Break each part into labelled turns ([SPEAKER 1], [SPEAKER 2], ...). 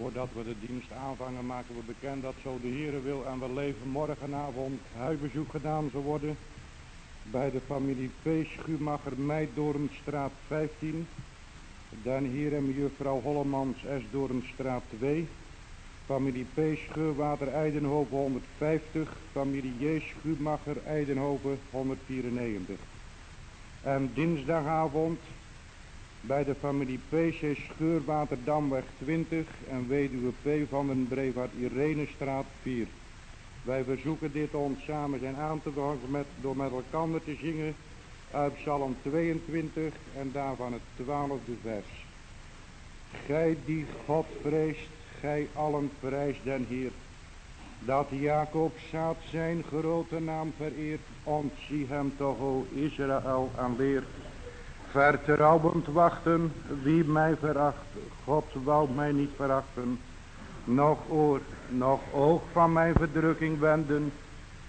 [SPEAKER 1] Voordat we de dienst aanvangen maken we bekend dat zo de Heere wil en we leven morgenavond huisbezoek gedaan zal worden bij de familie P. Schumacher Meidornstraat 15. Den Heer en mevrouw Hollemans S. Doornstraat 2. Familie P. Scheurwater Eidenhoven 150. Familie J. Schumacher Eidenhoven 194. En dinsdagavond bij de familie P.C. Scheurwaterdamweg 20 en weduwe P. van den Brevard Irenestraat 4. Wij verzoeken dit ons samen zijn aan te brengen met, door met elkaar te zingen uit Psalm 22 en daarvan het twaalfde vers. Gij die God vreest, gij allen prijs den Heer. Dat Jacob zaad zijn grote naam vereert, ontzie hem toch o Israël aan leer. Vertrouwend wachten, wie mij veracht, God wou mij niet verachten. Nog oor, nog oog van mijn verdrukking wenden,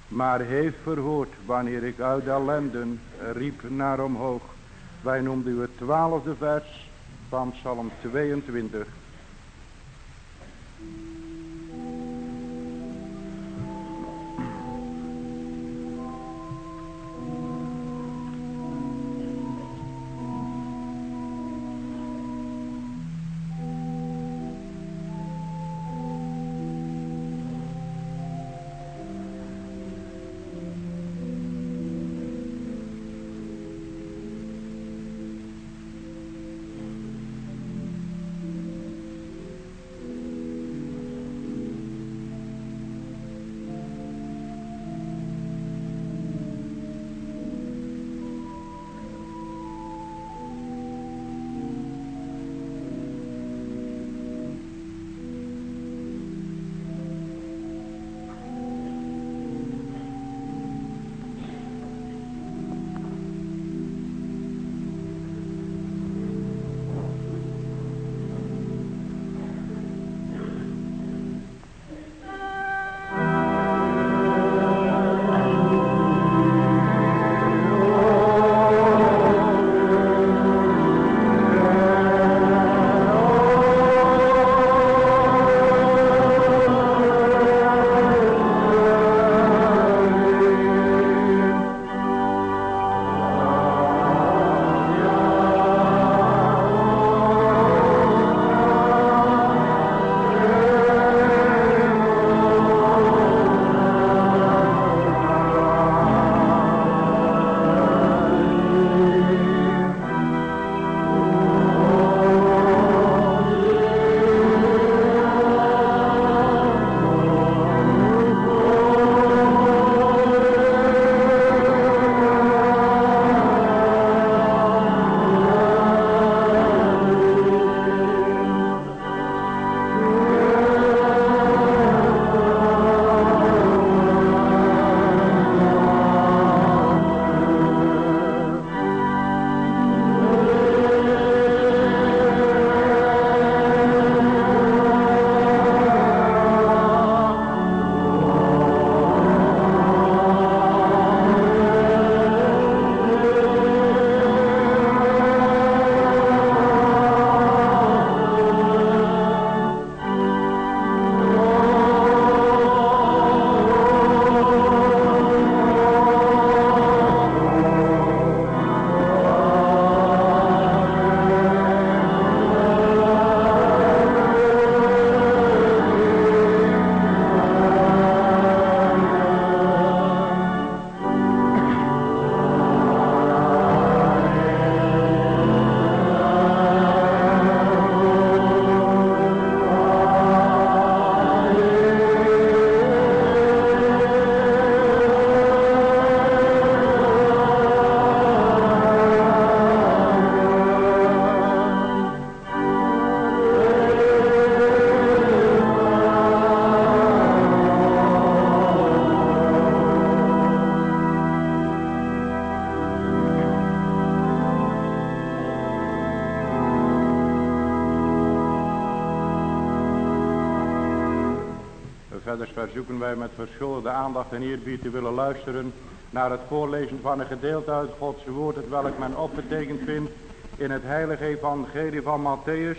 [SPEAKER 1] maar heeft verhoord wanneer ik uit ellenden riep naar omhoog. Wij noemden het twaalfde vers van Psalm 22. Verzoeken wij met verschillende aandacht en eerbied te willen luisteren naar het voorlezen van een gedeelte uit Gods woord, het welk men opgetekend vindt in het heilige evangelie van Matthäus,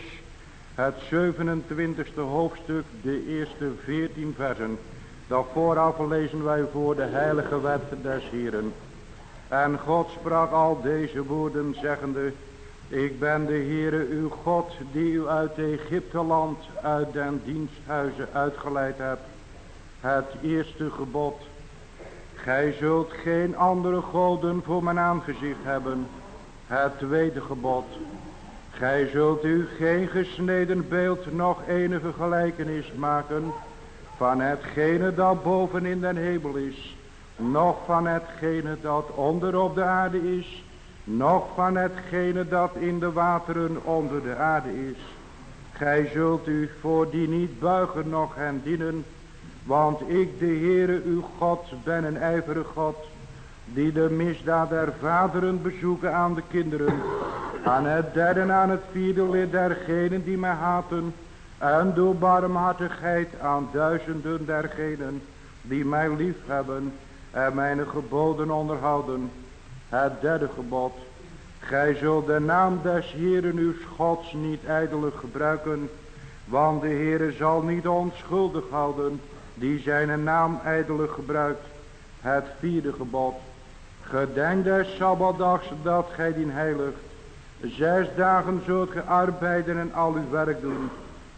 [SPEAKER 1] het 27e hoofdstuk, de eerste 14 versen. Dat vooraf lezen wij voor de heilige wet des Heren. En God sprak al deze woorden zeggende, ik ben de Heere uw God die u uit Egypte land, uit den diensthuizen uitgeleid hebt. Het eerste gebod. Gij zult geen andere goden voor mijn aangezicht hebben. Het tweede gebod. Gij zult u geen gesneden beeld nog enige gelijkenis maken van hetgene dat boven in den hemel is, nog van hetgene dat onder op de aarde is, nog van hetgene dat in de wateren onder de aarde is. Gij zult u voor die niet buigen nog hen dienen, want ik de Heere uw God ben een ijverig God, die de misdaad der vaderen bezoeken aan de kinderen, aan het derde en aan het vierde lid dergenen die mij haten, en door barmhartigheid aan duizenden dergenen die mij lief hebben en mijn geboden onderhouden. Het derde gebod. Gij zult de naam des Heeren uw Gods niet ijdelijk gebruiken, want de Heere zal niet onschuldig houden die zijn naam ijdelijk gebruikt. Het vierde gebod. Gedenk des Sabbatdags dat gij dien heiligt. Zes dagen zult ge arbeiden en al uw werk doen.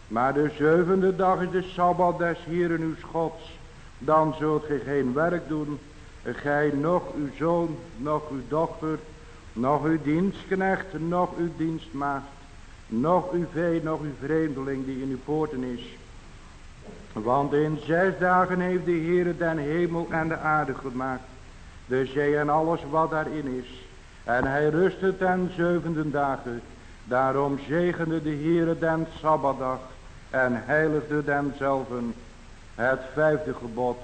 [SPEAKER 1] Maar de zevende dag is de Sabbat des Heeren uw Gods. Dan zult ge geen werk doen. Gij nog uw zoon, nog uw dochter, nog uw dienstknecht, nog uw dienstmaagd. Nog uw vee, nog uw vreemdeling die in uw poorten is. Want in zes dagen heeft de Heere den hemel en de aarde gemaakt. De zee en alles wat daarin is. En hij rustte ten zevende dagen. Daarom zegende de Heere den Sabbatdag. En heiligde demzelven. Het vijfde gebod.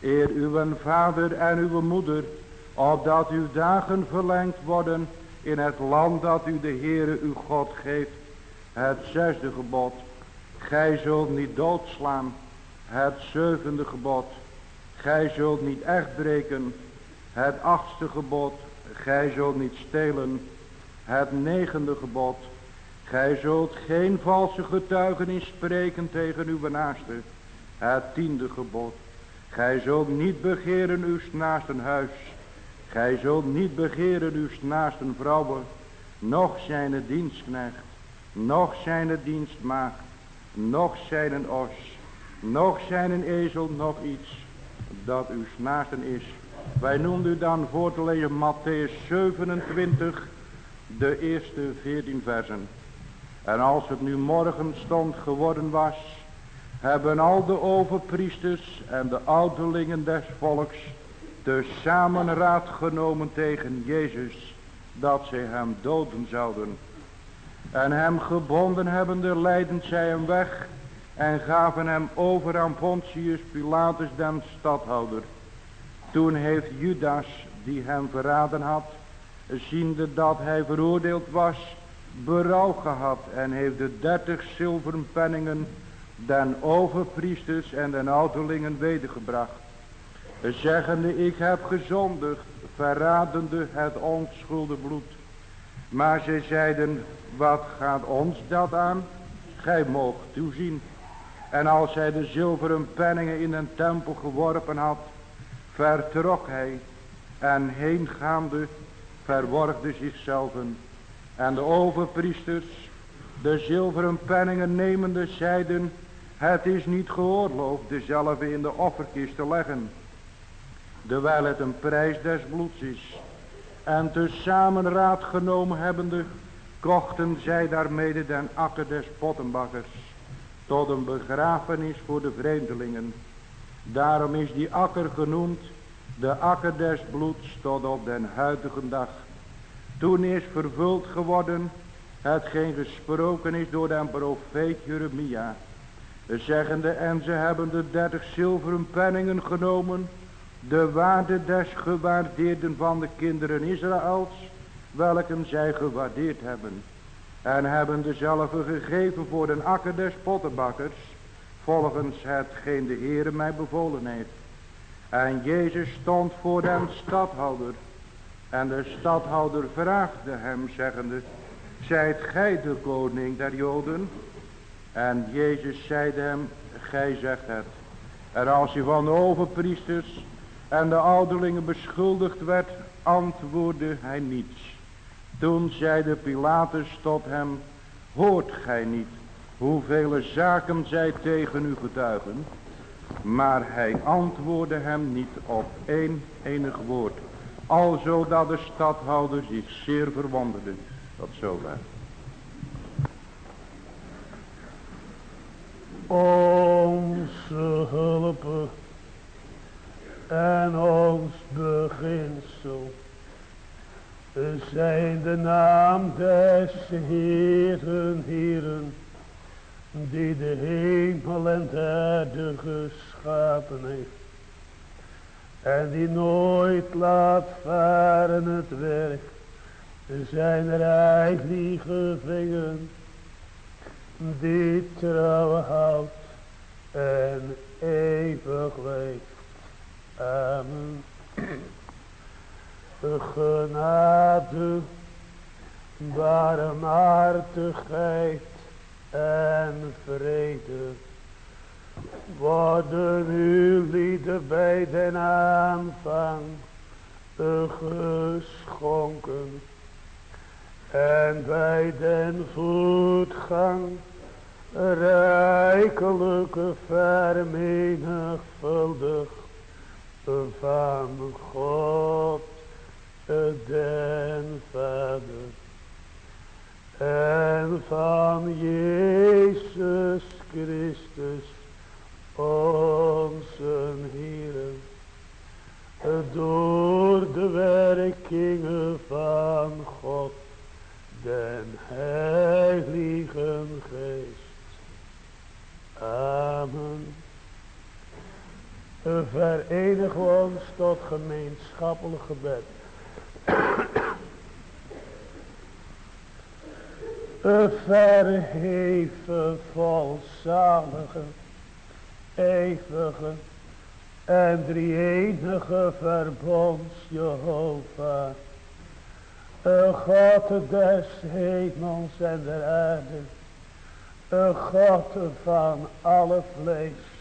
[SPEAKER 1] Eer uw vader en uw moeder. Opdat uw dagen verlengd worden. In het land dat u de Heere uw God geeft. Het zesde gebod. Gij zult niet doodslaan. Het zevende gebod. Gij zult niet echt breken. Het achtste gebod. Gij zult niet stelen. Het negende gebod. Gij zult geen valse getuigenis spreken tegen uw naaste. Het tiende gebod. Gij zult niet begeren uw naasten huis. Gij zult niet begeren uw naasten vrouwen. Nog zijn dienstknecht. Nog zijn dienstmaagd. Nog zijn een os. Nog zijn een ezel. Nog iets dat uw naasten is. Wij noemden u dan voor te lezen Matthäus 27, de eerste 14 versen. En als het nu morgen stond geworden was, hebben al de overpriesters en de ouderlingen des volks de samenraad genomen tegen Jezus, dat zij hem doden zouden. En hem gebonden hebbende leidden zij hem weg en gaven hem over aan Pontius Pilatus den stadhouder. Toen heeft Judas, die hem verraden had, ziende dat hij veroordeeld was, berouw gehad en heeft de dertig zilveren penningen den overpriesters en den ouderlingen wedergebracht. Zeggende, ik heb gezondigd, verradende het onschuldig bloed. Maar zij zeiden, wat gaat ons dat aan? Gij moogt toezien. En als hij de zilveren penningen in een tempel geworpen had, vertrok hij en heengaande verworgde zichzelf. En de overpriesters, de zilveren penningen nemende, zeiden, het is niet geoorloofd dezelfde in de offerkist te leggen, terwijl het een prijs des bloeds is. En tezamen raad genomen hebbende, kochten zij daarmede den akker des pottenbakkers tot een begrafenis voor de vreemdelingen. Daarom is die akker genoemd de akker des bloeds tot op den huidige dag. Toen is vervuld geworden hetgeen gesproken is door den profeet Jeremia. Zeggende en ze hebben de dertig zilveren penningen genomen. De waarde des gewaardeerden van de kinderen Israëls. Welken zij gewaardeerd hebben. En hebben dezelfde gegeven voor den akker des pottenbakkers. Volgens hetgeen de Heere mij bevolen heeft. En Jezus stond voor den stadhouder. En de stadhouder vraagde hem zeggende. Zijt gij de koning der Joden? En Jezus zeide hem, gij zegt het. En als hij van de overpriesters en de ouderlingen beschuldigd werd, antwoordde hij niets. Toen zeide Pilatus tot hem, hoort gij niet hoeveel zaken zij tegen u getuigen? Maar hij antwoordde hem niet op één enig woord. Alzo dat de stadhouder zich zeer verwonderde. Tot zover.
[SPEAKER 2] Onze hulp en ons beginsel zijn de naam des Heeren, Heeren die de hemel en de aarde geschapen heeft. En die nooit laat varen het werk zijn heilige vingen. Die trouw houdt en eeuwig leeft. Amen. Genade, barmhartigheid en vrede worden uw lieden bij den aanvang geschonken en bij den voetgang rijkelijke vermenigvuldig van God den Vader en van Jezus Christus onze Heer door de werkingen van God den Heilige Geest. Amen. Verenig ons tot gemeenschappelijk gebed. verheven, volzalige, eeuwige en drie-enige verbonds Jehovah. Een God des hemels en der aarde, een God van alle vlees,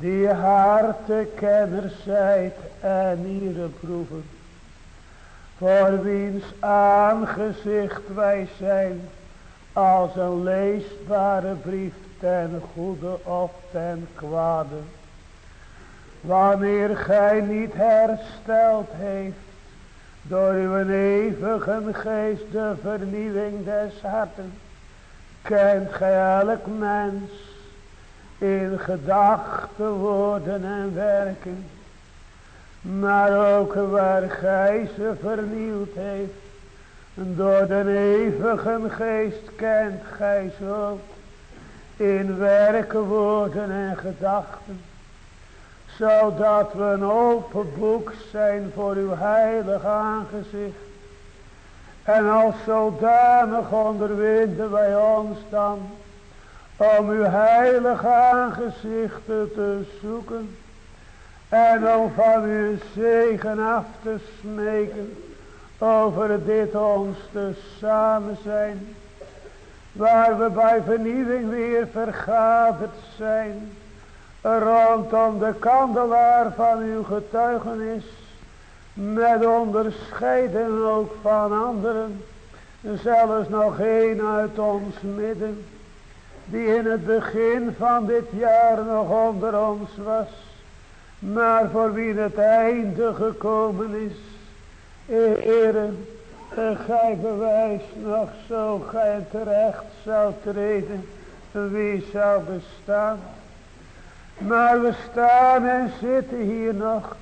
[SPEAKER 2] die hartenkenner zijt en iedere proeven voor wiens aangezicht wij zijn, als een leesbare brief ten goede of ten kwade. Wanneer gij niet hersteld heeft, door uw eeuwige geest de vernieuwing des harten, kent gij elk mens in gedachten, woorden en werken maar ook waar gij ze vernieuwd heeft. Door de eeuwige geest kent gij ze ook. In werken, woorden en gedachten. Zodat we een open boek zijn voor uw heilige aangezicht. En als zodanig onderwinden wij ons dan. Om uw heilige aangezichten te zoeken en om van uw zegen af te smeken over dit ons te samen zijn. Waar we bij vernieuwing weer vergaderd zijn. Rondom de kandelaar van uw getuigenis. Met onderscheiden ook van anderen. Zelfs nog één uit ons midden. Die in het begin van dit jaar nog onder ons was maar voor wie het einde gekomen is. Heren, gij bewijs nog zo gij terecht zou treden. Wie zou bestaan? Maar we staan en zitten hier nog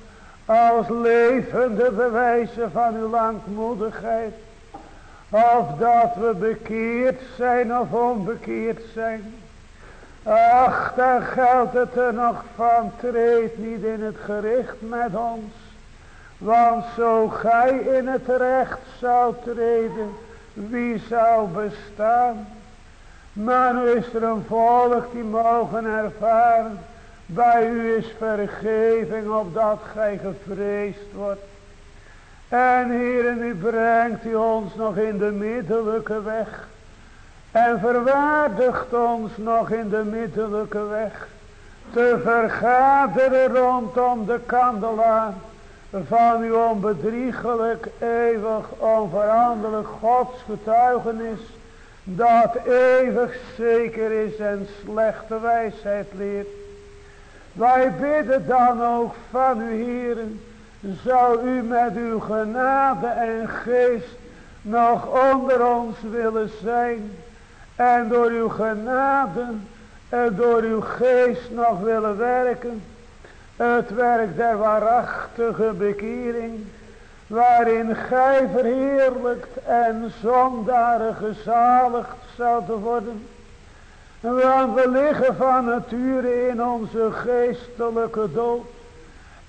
[SPEAKER 2] als levende bewijzen van uw langmoedigheid. Of dat we bekeerd zijn of onbekeerd zijn. Ach, daar geldt het er nog van, treed niet in het gericht met ons. Want zo gij in het recht zou treden, wie zou bestaan? Maar nu is er een volk die mogen ervaren, bij u is vergeving opdat gij gevreesd wordt. En Heer, u brengt u ons nog in de middellijke weg. En verwaardigt ons nog in de middelijke weg. Te vergaderen rondom de kandelaar. Van uw onbedriegelijk, eeuwig, onveranderlijk Gods getuigenis. Dat eeuwig zeker is en slechte wijsheid leert. Wij bidden dan ook van u, heren. Zou u met uw genade en geest nog onder ons willen zijn. En door uw genade en door uw geest nog willen werken. Het werk der waarachtige bekering. Waarin gij verheerlijkt en zondaren gezaligd zouden worden. Want we liggen van nature in onze geestelijke dood.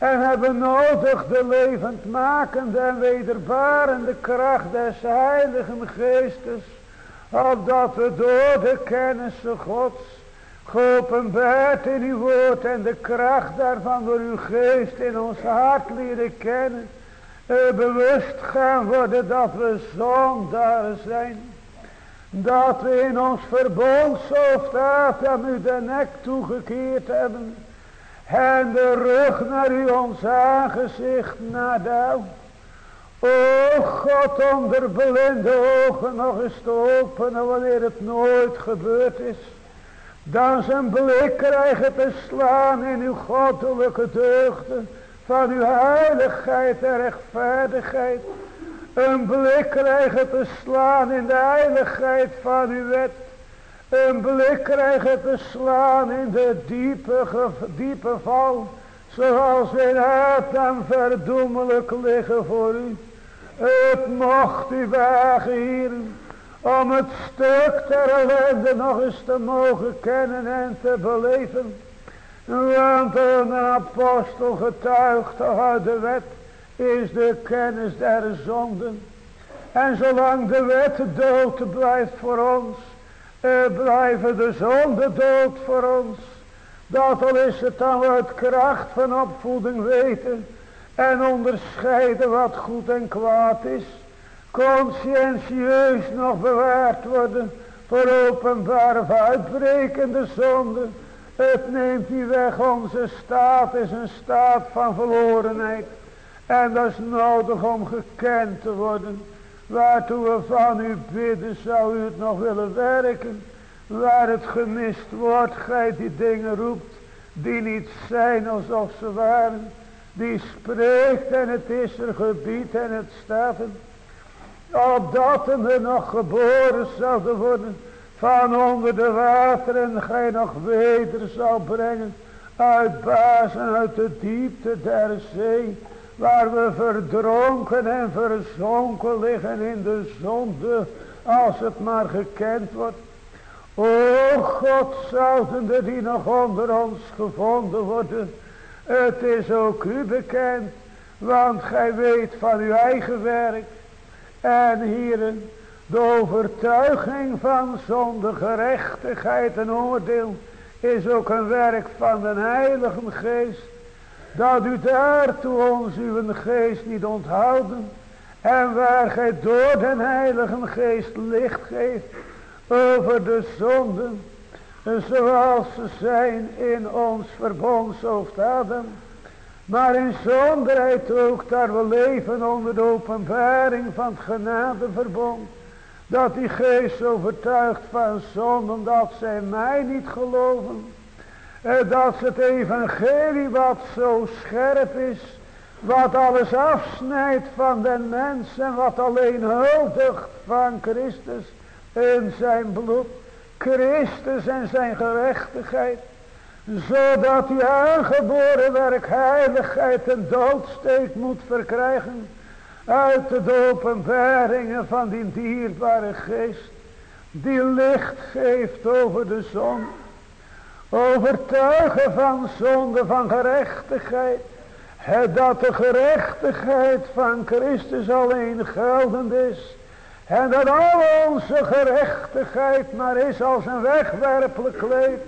[SPEAKER 2] En hebben nodig de levendmakende en wederbarende kracht des heiligen geestes. Opdat we door de kennis gods geopenbaard in uw woord en de kracht daarvan door uw geest in ons hart leren kennen. Bewust gaan worden dat we zondaar zijn. Dat we in ons verbondshoofd aan u de nek toegekeerd hebben. En de rug naar u ons aangezicht nadouw. O God, om de blinde ogen nog eens te openen wanneer het nooit gebeurd is. Dan zijn blik krijgen te slaan in uw goddelijke deugden. Van uw heiligheid en rechtvaardigheid. Een blik krijgen te slaan in de heiligheid van uw wet. Een blik krijgen te slaan in de diepe, diepe val. Zoals in Adam verdoemelijk liggen voor u. Het mocht u wagen hier. Om het stuk ter ellende nog eens te mogen kennen en te beleven. Want een apostel getuigt uit de wet is de kennis der zonden. En zolang de wet dood blijft voor ons, blijven de zonde dood voor ons. Dat al is het dan uit kracht van opvoeding weten en onderscheiden wat goed en kwaad is. Conscientieus nog bewaard worden voor openbare of uitbrekende zonde. Het neemt die weg, onze staat is een staat van verlorenheid. En dat is nodig om gekend te worden. Waartoe we van u bidden, zou u het nog willen werken. Waar het gemist wordt, gij die dingen roept, die niet zijn alsof ze waren. Die spreekt en het is er gebied en het staat er. Opdat we nog geboren zouden worden van onder de wateren, gij nog weder zou brengen uit bazen uit de diepte der zee Waar we verdronken en verzonken liggen in de zonde. Als het maar gekend wordt. O God, zouden die nog onder ons gevonden worden. Het is ook u bekend. Want gij weet van uw eigen werk. En hieren, de overtuiging van zonde, gerechtigheid en oordeel is ook een werk van de Heilige Geest dat u daartoe ons uw geest niet onthouden. En waar gij door den heilige geest licht geeft over de zonden. Zoals ze zijn in ons verbondshoofd Adam. Maar in zonderheid ook daar we leven onder de openbaring van het genadeverbond. Dat die geest overtuigt van zonden dat zij mij niet geloven. Dat het evangelie wat zo scherp is. Wat alles afsnijdt van den mens. En wat alleen huldigt van Christus. In zijn bloed. Christus en zijn gerechtigheid. Zodat die aangeboren werk heiligheid en doodsteek moet verkrijgen. Uit de openbaringen van die dierbare geest. Die licht geeft over de zon Overtuigen van zonde, van gerechtigheid. Dat de gerechtigheid van Christus alleen geldend is. En dat al onze gerechtigheid maar is als een wegwerpelijk kleed.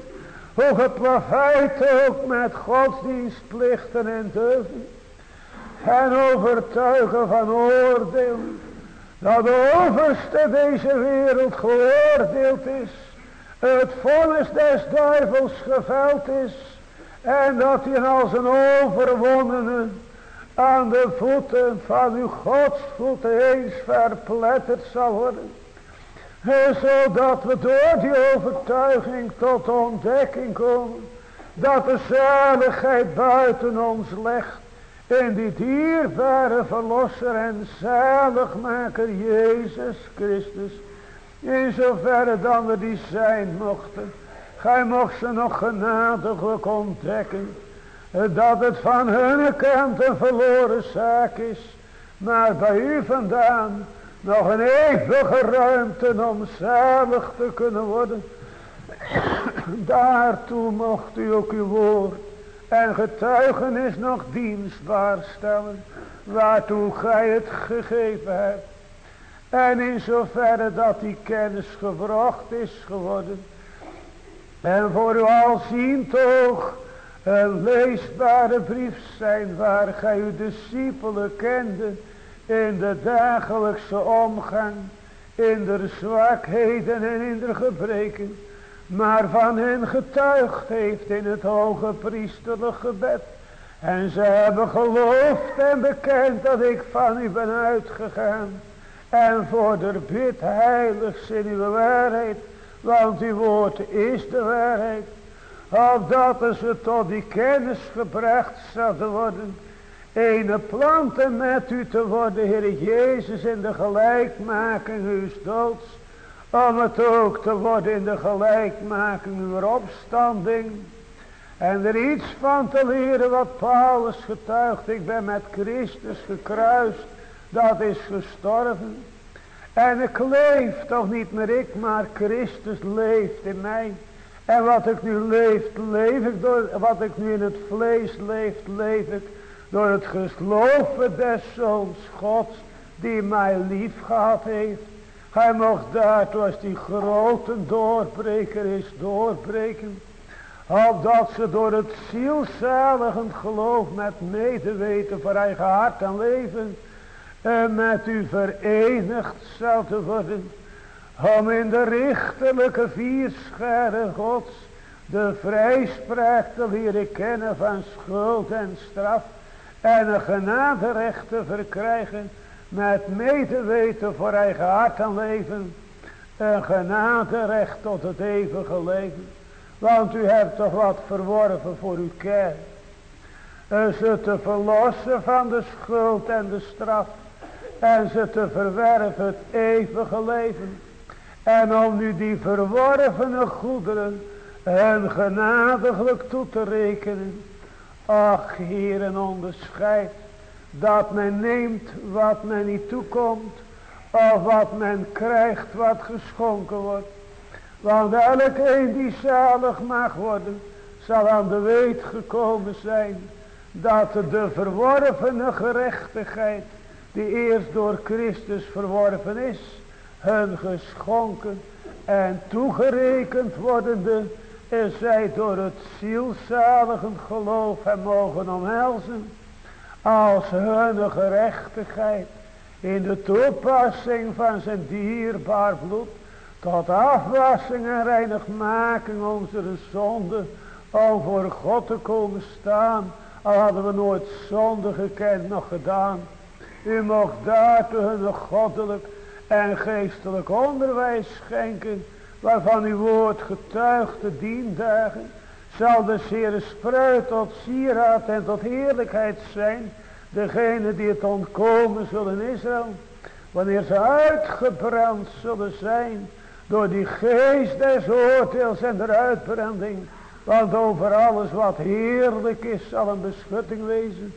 [SPEAKER 2] Hoe geplaveid ook met godsdienstplichten en deugden. En overtuigen van oordeel. Dat de overste deze wereld geoordeeld is. Het vonnis des duivels geveld is. En dat hij als een overwonnene aan de voeten van uw godsvoeten eens verpletterd zal worden. Zodat we door die overtuiging tot ontdekking komen. Dat de zaligheid buiten ons legt. In die dierbare verlosser en zaligmaker Jezus Christus. In zoverre dan we die zijn mochten. Gij mocht ze nog genadiglijk ontdekken. Dat het van hun kant een verloren zaak is. Maar bij u vandaan nog een eeuwige ruimte om zalig te kunnen worden. Daartoe mocht u ook uw woord en getuigenis nog dienstbaar stellen. Waartoe gij het gegeven hebt. En in zoverre dat die kennis gewrocht is geworden. En voor u al zien toch een leesbare brief zijn waar gij uw discipelen kende in de dagelijkse omgang, in de zwakheden en in de gebreken, maar van hen getuigd heeft in het hoge priesterlijk gebed. En ze hebben geloofd en bekend dat ik van u ben uitgegaan. En voor de bid heilig in uw waarheid, want uw woord is de waarheid. Opdat ze tot die kennis gebracht zouden worden Ene planten met u te worden, Heer Jezus, in de gelijkmaking uw doods. Om het ook te worden in de gelijkmaking uw opstanding. En er iets van te leren wat Paulus getuigt. Ik ben met Christus gekruist. Dat is gestorven. En ik leef toch niet meer ik, maar Christus leeft in mij. En wat ik nu leef, leef ik door, wat ik nu in het vlees leef, leef ik door het geloven des Zoons Gods die mij lief gehad heeft. Hij mocht daartoe als die grote doorbreker is doorbreken. Opdat ze door het zielzaligend geloof met medeweten voor eigen hart en leven. En met u verenigd zouden worden. Om in de richterlijke vierscharen gods de vrijspraak te leren kennen van schuld en straf en een genaderecht te verkrijgen met medeweten voor eigen hart en leven. Een genaderecht tot het eeuwige leven. Want u hebt toch wat verworven voor uw kerk. Ze te verlossen van de schuld en de straf. En ze te verwerven het eeuwige leven. En om nu die verworvene goederen hen genadiglijk toe te rekenen. Ach, Heer, een onderscheid. Dat men neemt wat men niet toekomt. Of wat men krijgt wat geschonken wordt. Want elke een die zalig mag worden. Zal aan de weet gekomen zijn. Dat de verworvene gerechtigheid. Die eerst door Christus verworven is. Hun geschonken en toegerekend wordende en zij door het zielzaligend geloof hem mogen omhelzen. Als hun gerechtigheid in de toepassing van zijn dierbaar bloed. Tot afwassing en reinigmaking onze zonde. Om voor God te komen staan. Al hadden we nooit zonde gekend nog gedaan. U mocht daartoe hun goddelijk en geestelijk onderwijs schenken waarvan uw woord getuigt de diendagen, zal de Heer spruit tot sieraad en tot heerlijkheid zijn, degene die het ontkomen zullen Israël, wanneer ze uitgebrand zullen zijn, door die geest des oordeels en der uitbranding, want over alles wat heerlijk is, zal een beschutting wezen.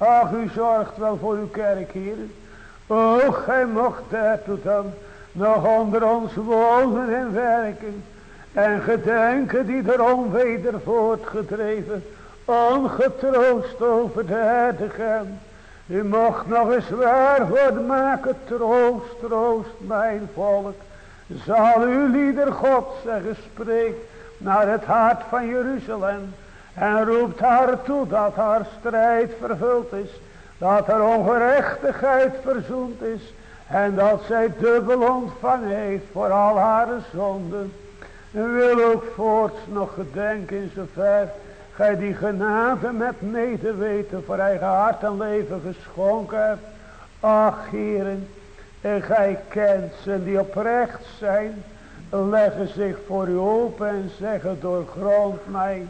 [SPEAKER 2] Ach, u zorgt wel voor uw kerk, hier. O, gij mocht daartoe dan nog onder ons wonen en werken. En gedenken die er onweder voortgedreven, ongetroost over de. U mocht nog eens waarwoord maken, troost, troost mijn volk. Zal uw lieder God zeggen, spreek naar het hart van Jeruzalem. En roept haar toe dat haar strijd vervuld is. Dat haar ongerechtigheid verzoend is En dat zij dubbel ontvangen heeft voor al haar zonden. En wil ook voorts nog gedenken in zover gij die genade met medeweten voor eigen hart en leven geschonken hebt. Ach heren, en gij kent ze die oprecht zijn, leggen zich voor u open en zeggen doorgrond mij.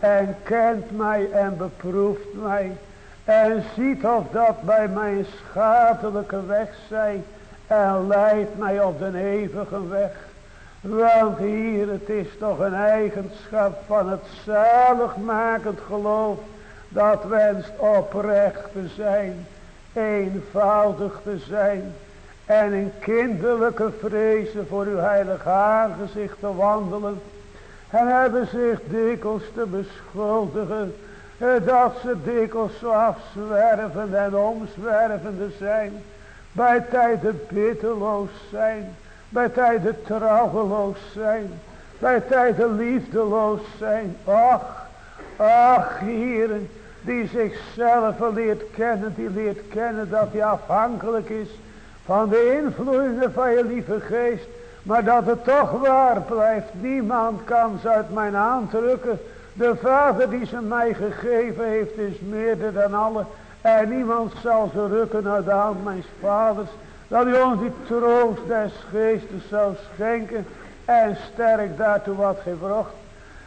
[SPEAKER 2] En kent mij en beproeft mij. En ziet of dat bij mijn schadelijke weg zij. En leidt mij op de eeuwige weg. Want hier het is toch een eigenschap van het zaligmakend geloof. Dat wenst oprecht te zijn. Eenvoudig te zijn. En in kinderlijke vrezen voor uw heilig aangezicht te wandelen. En hebben zich dikwijls te beschuldigen. Dat ze dikwijls zo afzwervend en omzwervende zijn. Bij tijden bitterloos zijn. Bij tijden trouweloos zijn. Bij tijden liefdeloos zijn. Ach, ach heren. Die zichzelf leert kennen. Die leert kennen dat hij afhankelijk is van de invloeden van je lieve geest. Maar dat het toch waar blijft. Niemand kan ze uit mijn aandrukken. De vader die ze mij gegeven heeft is meerder dan alle. En niemand zal ze rukken uit de hand mijn vaders. Dat u ons die troost des geestes zou schenken. En sterk daartoe wat gevrocht.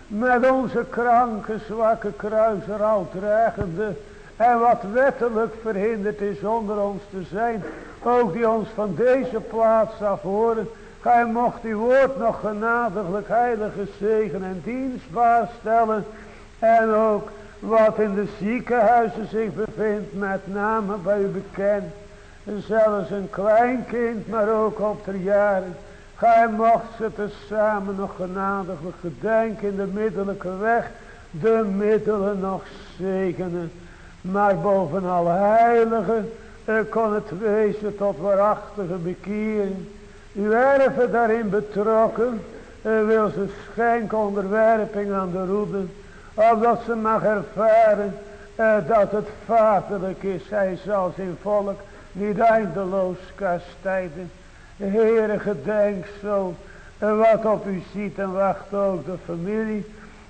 [SPEAKER 2] Met onze kranke, zwakke kruiser al dragende. En wat wettelijk verhinderd is onder ons te zijn. Ook die ons van deze plaats af horen. Gij mocht uw woord nog genadiglijk heilige zegen en dienstbaar stellen. En ook wat in de ziekenhuizen zich bevindt met name bij u bekend. Zelfs een klein kind, maar ook op ter jaren. Gij mocht ze tezamen nog genadiglijk gedenken in de middelijke weg. De middelen nog zegenen. Maar bovenal heilige kon het wezen tot waarachtige bekering. U erven daarin betrokken. wil ze schenken onderwerping aan de roeden. Opdat ze mag ervaren dat het vaderlijk is. Hij zal zijn volk niet eindeloos kastijden. Heere gedenk zo. Wat op u ziet en wacht ook de familie.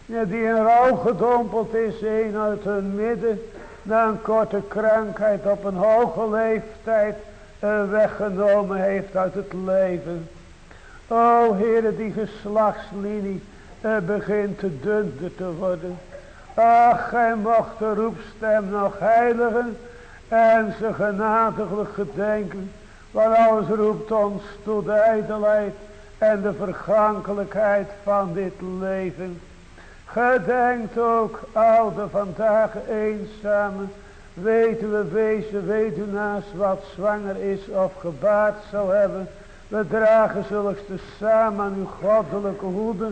[SPEAKER 2] Die in rouw gedompeld is. Een uit hun midden na een korte krankheid op een hoge leeftijd weggenomen heeft uit het leven. O Heere, die geslachtslinie uh, begint te dunter te worden. Ach, gij mocht de roepstem nog heiligen en ze genadiglijk gedenken. Want alles roept ons tot de ijdelheid en de vergankelijkheid van dit leven. Gedenkt ook oude vandaag eenzame. Weten we wezen, naast wat zwanger is of gebaard zal hebben. We dragen zulks te samen aan uw goddelijke hoede,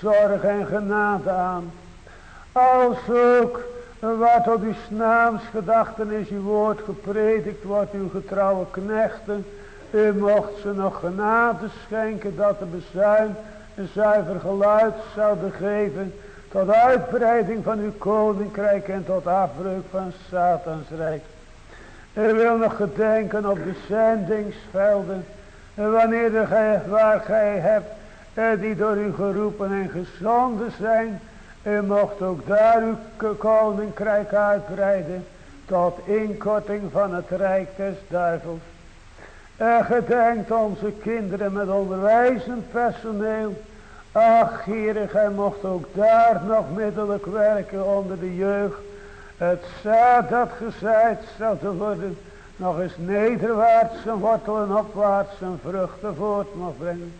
[SPEAKER 2] zorg en genade aan. Als ook wat tot uw naams gedachten is uw woord gepredikt wordt, uw getrouwe knechten. U mocht ze nog genade schenken dat de bezuin een zuiver geluid zouden geven tot uitbreiding van uw koninkrijk en tot afbreuk van Satans rijk. U wil nog gedenken op de zendingsvelden. Wanneer gij, waar gij hebt, die door u geroepen en gezonden zijn. U mocht ook daar uw koninkrijk uitbreiden. Tot inkorting van het rijk des duivels. En gedenkt onze kinderen met onderwijzend personeel. Ach, Heere, gij mocht ook daar nog middelijk werken onder de jeugd. Het zaad dat gezaaid zou te worden, nog eens nederwaarts en wortel en opwaarts en vruchten voort mag brengen.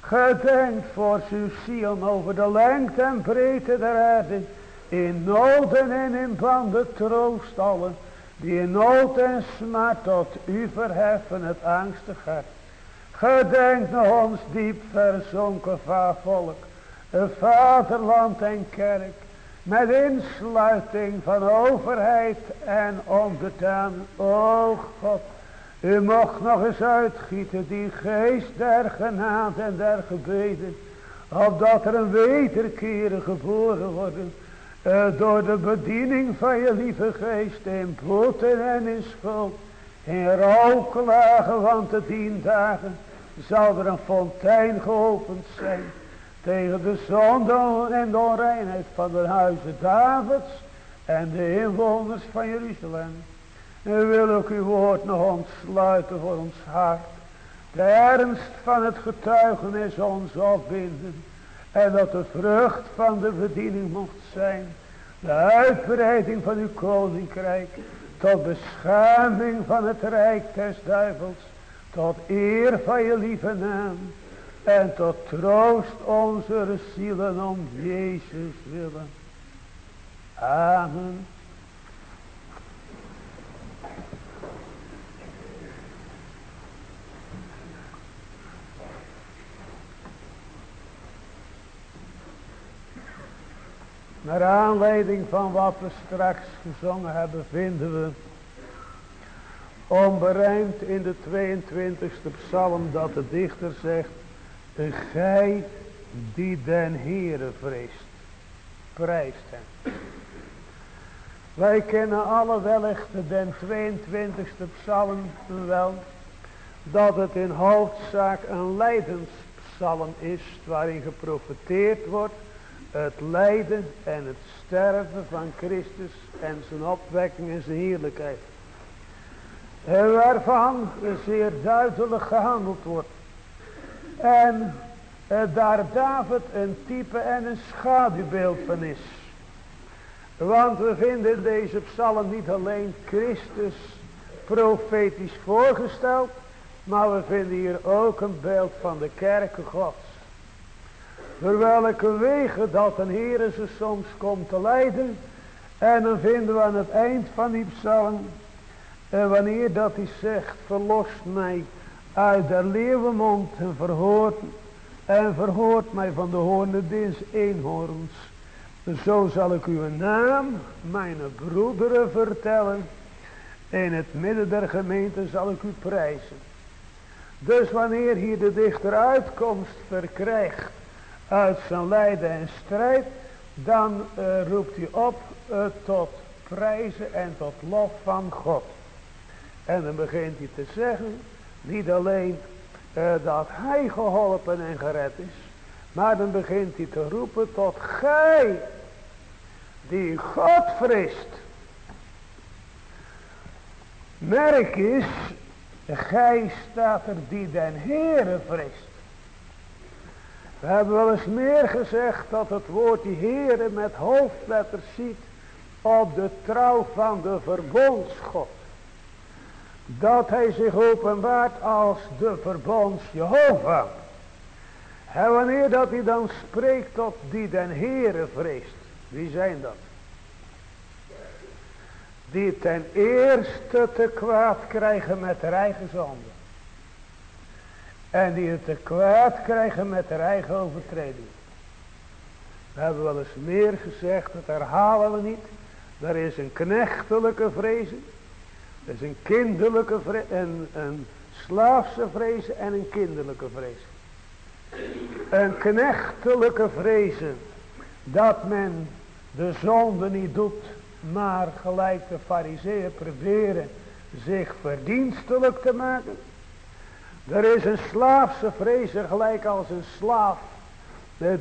[SPEAKER 2] Gedenkt voor ziel over de lengte en breedte der aarde, in noden en in banden troost allen, die in nood en smart tot u verheffen het angstig. Gedenk nog ons diep verzonken volk. Vaderland en kerk. Met insluiting van overheid en onderdaan. O God. U mocht nog eens uitgieten die geest der genade en der gebeden. Opdat er een wederkeren geboren worden. Uh, door de bediening van je lieve geest in bloed en in schuld In rouwklagen van de tien dagen zal er een fontein geopend zijn. Tegen de zonde en de onreinheid van de huizen Davids en de inwoners van Jeruzalem. En wil ook uw woord nog ontsluiten voor ons hart. De ernst van het getuigenis ons opbinden. En dat de vrucht van de bediening mocht zijn. De uitbreiding van uw koninkrijk. Tot bescherming van het rijk des duivels. Tot eer van je lieve naam. En tot troost onze zielen om Jezus willen. Amen. Naar aanleiding van wat we straks gezongen hebben vinden we onberijmd in de 22e psalm dat de dichter zegt Gij die den Heere vreest, prijst hem. Wij kennen alle wellicht den 22e psalm wel, dat het in hoofdzaak een lijdenspsalm is, waarin geprofeteerd wordt het lijden en het sterven van Christus en zijn opwekking en zijn heerlijkheid. Waarvan zeer duidelijk gehandeld wordt. En eh, daar David een type en een schaduwbeeld van is. Want we vinden in deze psalm niet alleen Christus profetisch voorgesteld. Maar we vinden hier ook een beeld van de kerken gods. Door welke wegen dat een Heer ze soms komt te leiden. En dan vinden we aan het eind van die psalm. En wanneer dat hij zegt. Verlost mij uit de leeuwenmond. En verhoort, en verhoort mij van de hoornen des eenhoorns. Zo zal ik uw naam. Mijn broederen vertellen. In het midden der gemeente zal ik u prijzen. Dus wanneer hier de dichter uitkomst verkrijgt uit zijn lijden en strijd, dan uh, roept hij op uh, tot prijzen en tot lof van God. En dan begint hij te zeggen, niet alleen uh, dat hij geholpen en gered is, maar dan begint hij te roepen tot gij, die God vreest. Merk is, gij staat er die den Heere vreest. We hebben wel eens meer gezegd dat het woord die Heere met hoofdletters ziet op de trouw van de verbondsgod. Dat hij zich openbaart als de verbonds Jehovah. En wanneer dat hij dan spreekt tot die den Heere vreest. Wie zijn dat? Die ten eerste te kwaad krijgen met haar eigen zonde. En die het te kwaad krijgen met haar eigen overtreding. We hebben wel eens meer gezegd, dat herhalen we niet. Er is een knechtelijke vrezen. Er is een kinderlijke vrezen, een, een slaafse vrezen en een kinderlijke vrezen. Een knechtelijke vrezen. Dat men de zonde niet doet. Maar gelijk de fariseeën proberen zich verdienstelijk te maken. Er is een slaafse vrezer gelijk als een slaaf.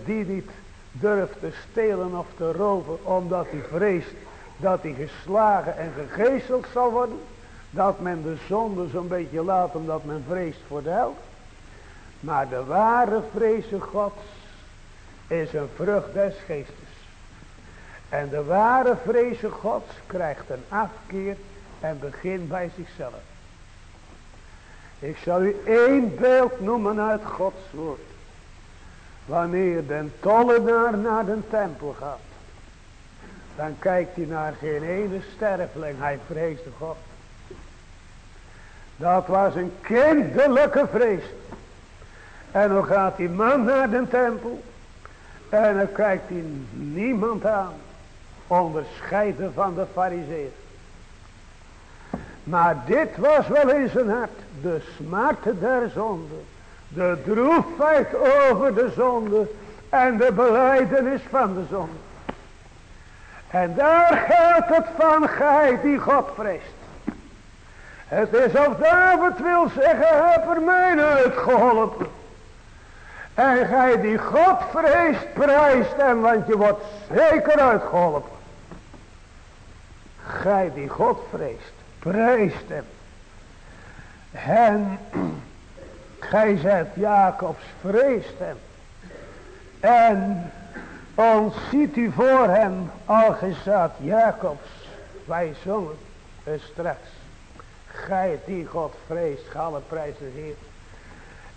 [SPEAKER 2] Die niet durft te stelen of te roven. Omdat hij vreest dat hij geslagen en gegezeld zal worden. Dat men de zonde zo'n beetje laat omdat men vreest voor de hel. Maar de ware vrezen gods is een vrucht des geestes. En de ware vrezen gods krijgt een afkeer en begint bij zichzelf. Ik zal u één beeld noemen uit Gods woord. Wanneer de tollenaar naar de tempel gaat. Dan kijkt hij naar geen ene sterveling. Hij vreesde God. Dat was een kinderlijke vrees. En dan gaat die man naar de tempel. En dan kijkt hij niemand aan. Onderscheiden van de fariseer. Maar dit was wel in zijn hart. De smart der zonde. De droefheid over de zonde. En de beleidenis van de zonde. En daar geldt het van gij die God vreest. Het is of David wil zeggen, heb er mij uitgeholpen. En gij die God vreest, prijst hem, want je wordt zeker uitgeholpen. Gij die God vreest, prijst hem. En gij zegt, Jacobs vreest hem. En ons ziet u voor hem al gezegd, Jacobs, wij zongen straks. Gij die God vreest, alle prijzen Heer.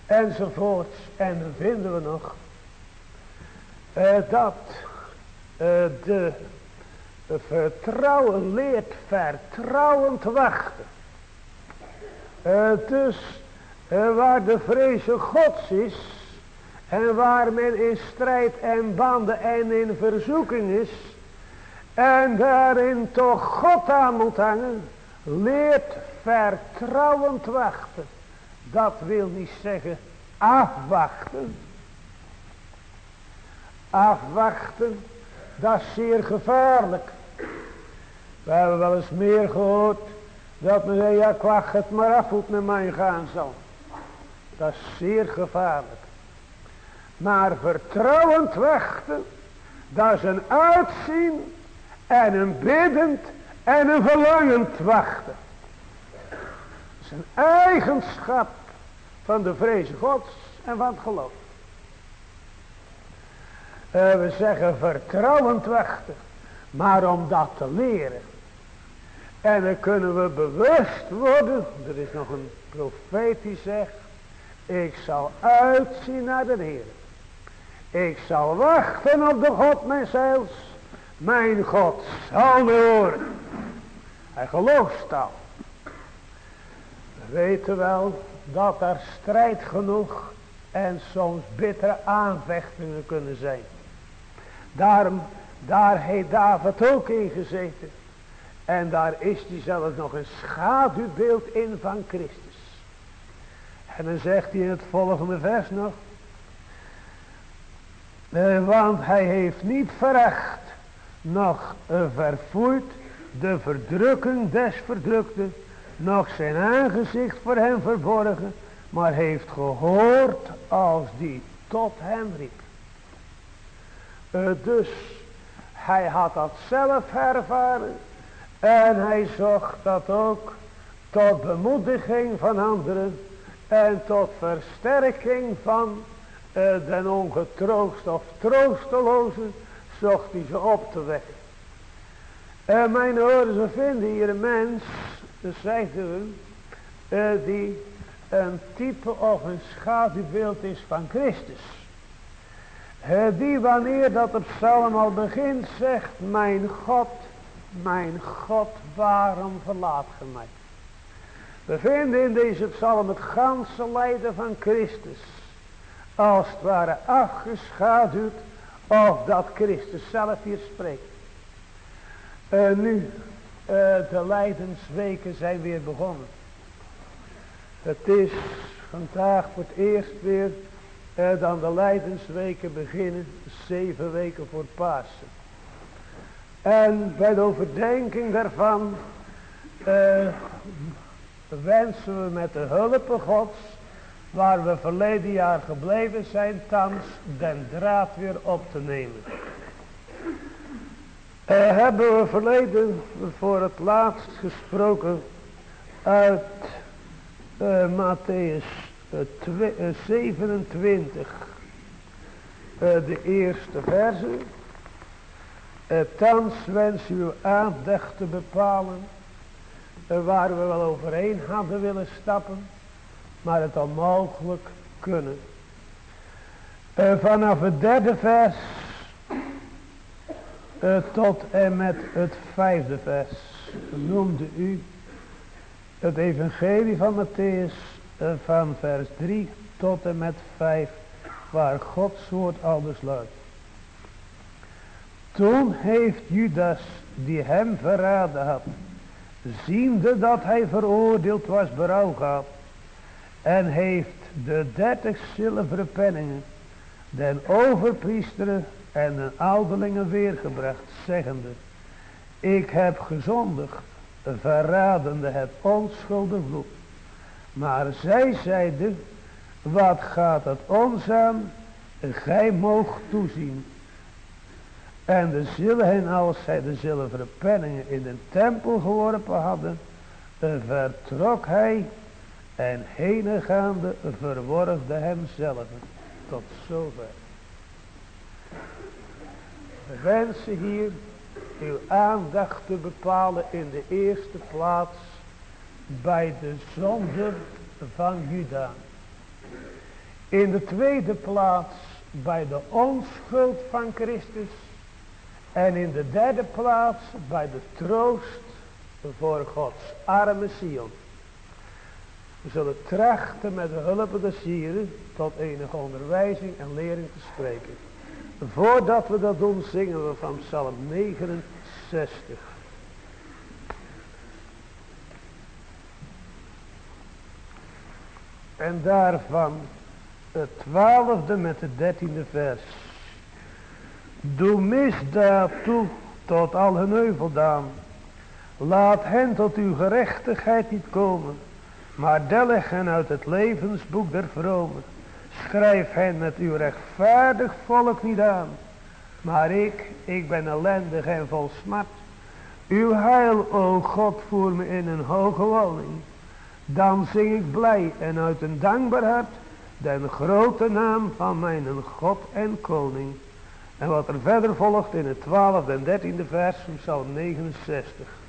[SPEAKER 2] Enzovoorts. En vinden we nog uh, dat uh, de vertrouwen leert vertrouwend wachten. Uh, dus waar de vreze gods is en waar men in strijd en banden en in verzoeking is en daarin toch God aan moet hangen, leert vertrouwend wachten. Dat wil niet zeggen afwachten. Afwachten, dat is zeer gevaarlijk. We hebben wel eens meer gehoord dat men zei, ja wacht het maar af hoe het met gaan zal. Dat is zeer gevaarlijk. Maar vertrouwend wachten, dat is een uitzien en een biddend en een verlangend wachten. Dat is een eigenschap van de vreze gods en van het geloof. Uh, we zeggen vertrouwend wachten. Maar om dat te leren. En dan kunnen we bewust worden. Er is nog een profeet die zegt. Ik zal uitzien naar de Heer. Ik zal wachten op de God mijn zeils. Mijn God zal me horen. Hij gelooft al. We weten wel dat er strijd genoeg en soms bittere aanvechtingen kunnen zijn. Daarom, daar heeft David ook in gezeten. En daar is hij zelfs nog een schaduwbeeld in van Christus. En dan zegt hij in het volgende vers nog. Eh, want hij heeft niet veracht, nog verfoeid de verdrukking des verdrukten, nog zijn aangezicht voor hem verborgen, maar heeft gehoord als die tot hem riep. Uh, dus hij had dat zelf ervaren en hij zocht dat ook tot bemoediging van anderen en tot versterking van den ongetroost of troostelozen zocht hij ze op te wekken. En mijn oren, ze vinden hier een mens, zeggen we, uh, die een type of een schaduwbeeld is van Christus. Uh, die wanneer dat het psalm al begint zegt, mijn God, mijn God, waarom verlaat ge mij? We vinden in deze psalm het ganse lijden van Christus. Als het ware afgeschaduwd of dat Christus zelf hier spreekt. Uh, nu, uh, de lijdensweken zijn weer begonnen. Het is vandaag voor het eerst weer uh, dan de lijdensweken beginnen. Zeven weken voor Pasen. En bij de overdenking daarvan wensen we met de hulp gods, waar we verleden jaar gebleven zijn, thans den draad weer op te nemen. Uh, hebben we verleden voor het laatst gesproken uit uh, Matthäus uh, 27, de eerste verse. thans wens u aandacht te bepalen waar we wel overheen hadden willen stappen, maar het onmogelijk kunnen. vanaf het derde vers uh, tot en met het vijfde vers noemde u het evangelie van Matthäus uh, van vers 3 tot en met 5 waar Gods woord al besluit. Toen heeft Judas die hem verraden had, ziende dat hij veroordeeld was berouw gehad en heeft de dertig zilveren penningen den overpriesteren en een ouderlingen weergebracht, zeggende, ik heb gezondigd verradende het onschuldig bloed. Maar zij zeiden, wat gaat het ons aan, gij moogt toezien. En de zilveren, als zij de zilveren penningen in de tempel geworpen hadden, vertrok hij en henengaande verworgde hemzelf tot zover. We wensen hier uw aandacht te bepalen in de eerste plaats bij de zonde van Juda. In de tweede plaats bij de onschuld van Christus. En in de derde plaats bij de troost voor Gods arme ziel. We zullen trachten met de hulp des Hieren tot enige onderwijzing en lering te spreken. Voordat we dat doen zingen we van Psalm 69. En daarvan het twaalfde met het dertiende vers. Doe misdaad toe tot al hun euveldaan. Laat hen tot uw gerechtigheid niet komen. Maar dellig hen uit het levensboek der vromen. Schrijf hen met uw rechtvaardig volk niet aan. Maar ik, ik ben ellendig en vol smart. Uw heil, o God, voer me in een hoge woning. Dan zing ik blij en uit een dankbaar hart den grote naam van mijn God en koning. En wat er verder volgt in het 12 en 13e vers van Psalm 69.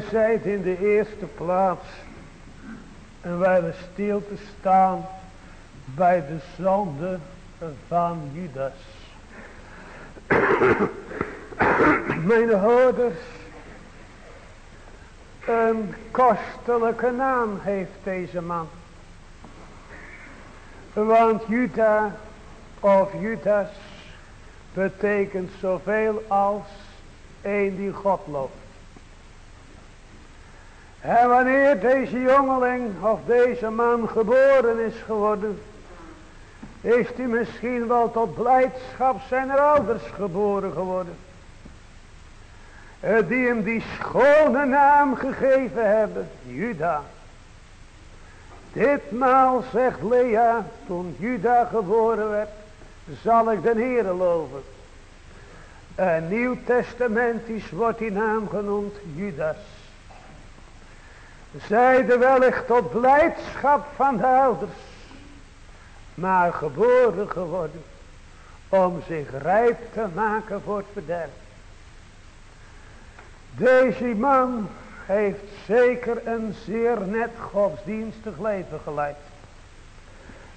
[SPEAKER 2] Zijn in de eerste plaats en wij stil te staan bij de zonde van Judas. Mijn hoorders, een kostelijke naam heeft deze man. Want Juda of Judas betekent zoveel als een die God loopt. En deze jongeling of deze man geboren is geworden, heeft hij misschien wel tot blijdschap zijn ouders geboren geworden. Eh, die hem die schone naam gegeven hebben, Juda. Ditmaal zegt Lea, toen Juda geboren werd, zal ik de Heere loven. Nieuw testamentisch wordt die naam genoemd Judas. Zijde wellicht tot blijdschap van de ouders. Maar geboren geworden. Om zich rijp te maken voor het verderf. Deze man heeft zeker een zeer net godsdienstig leven geleid.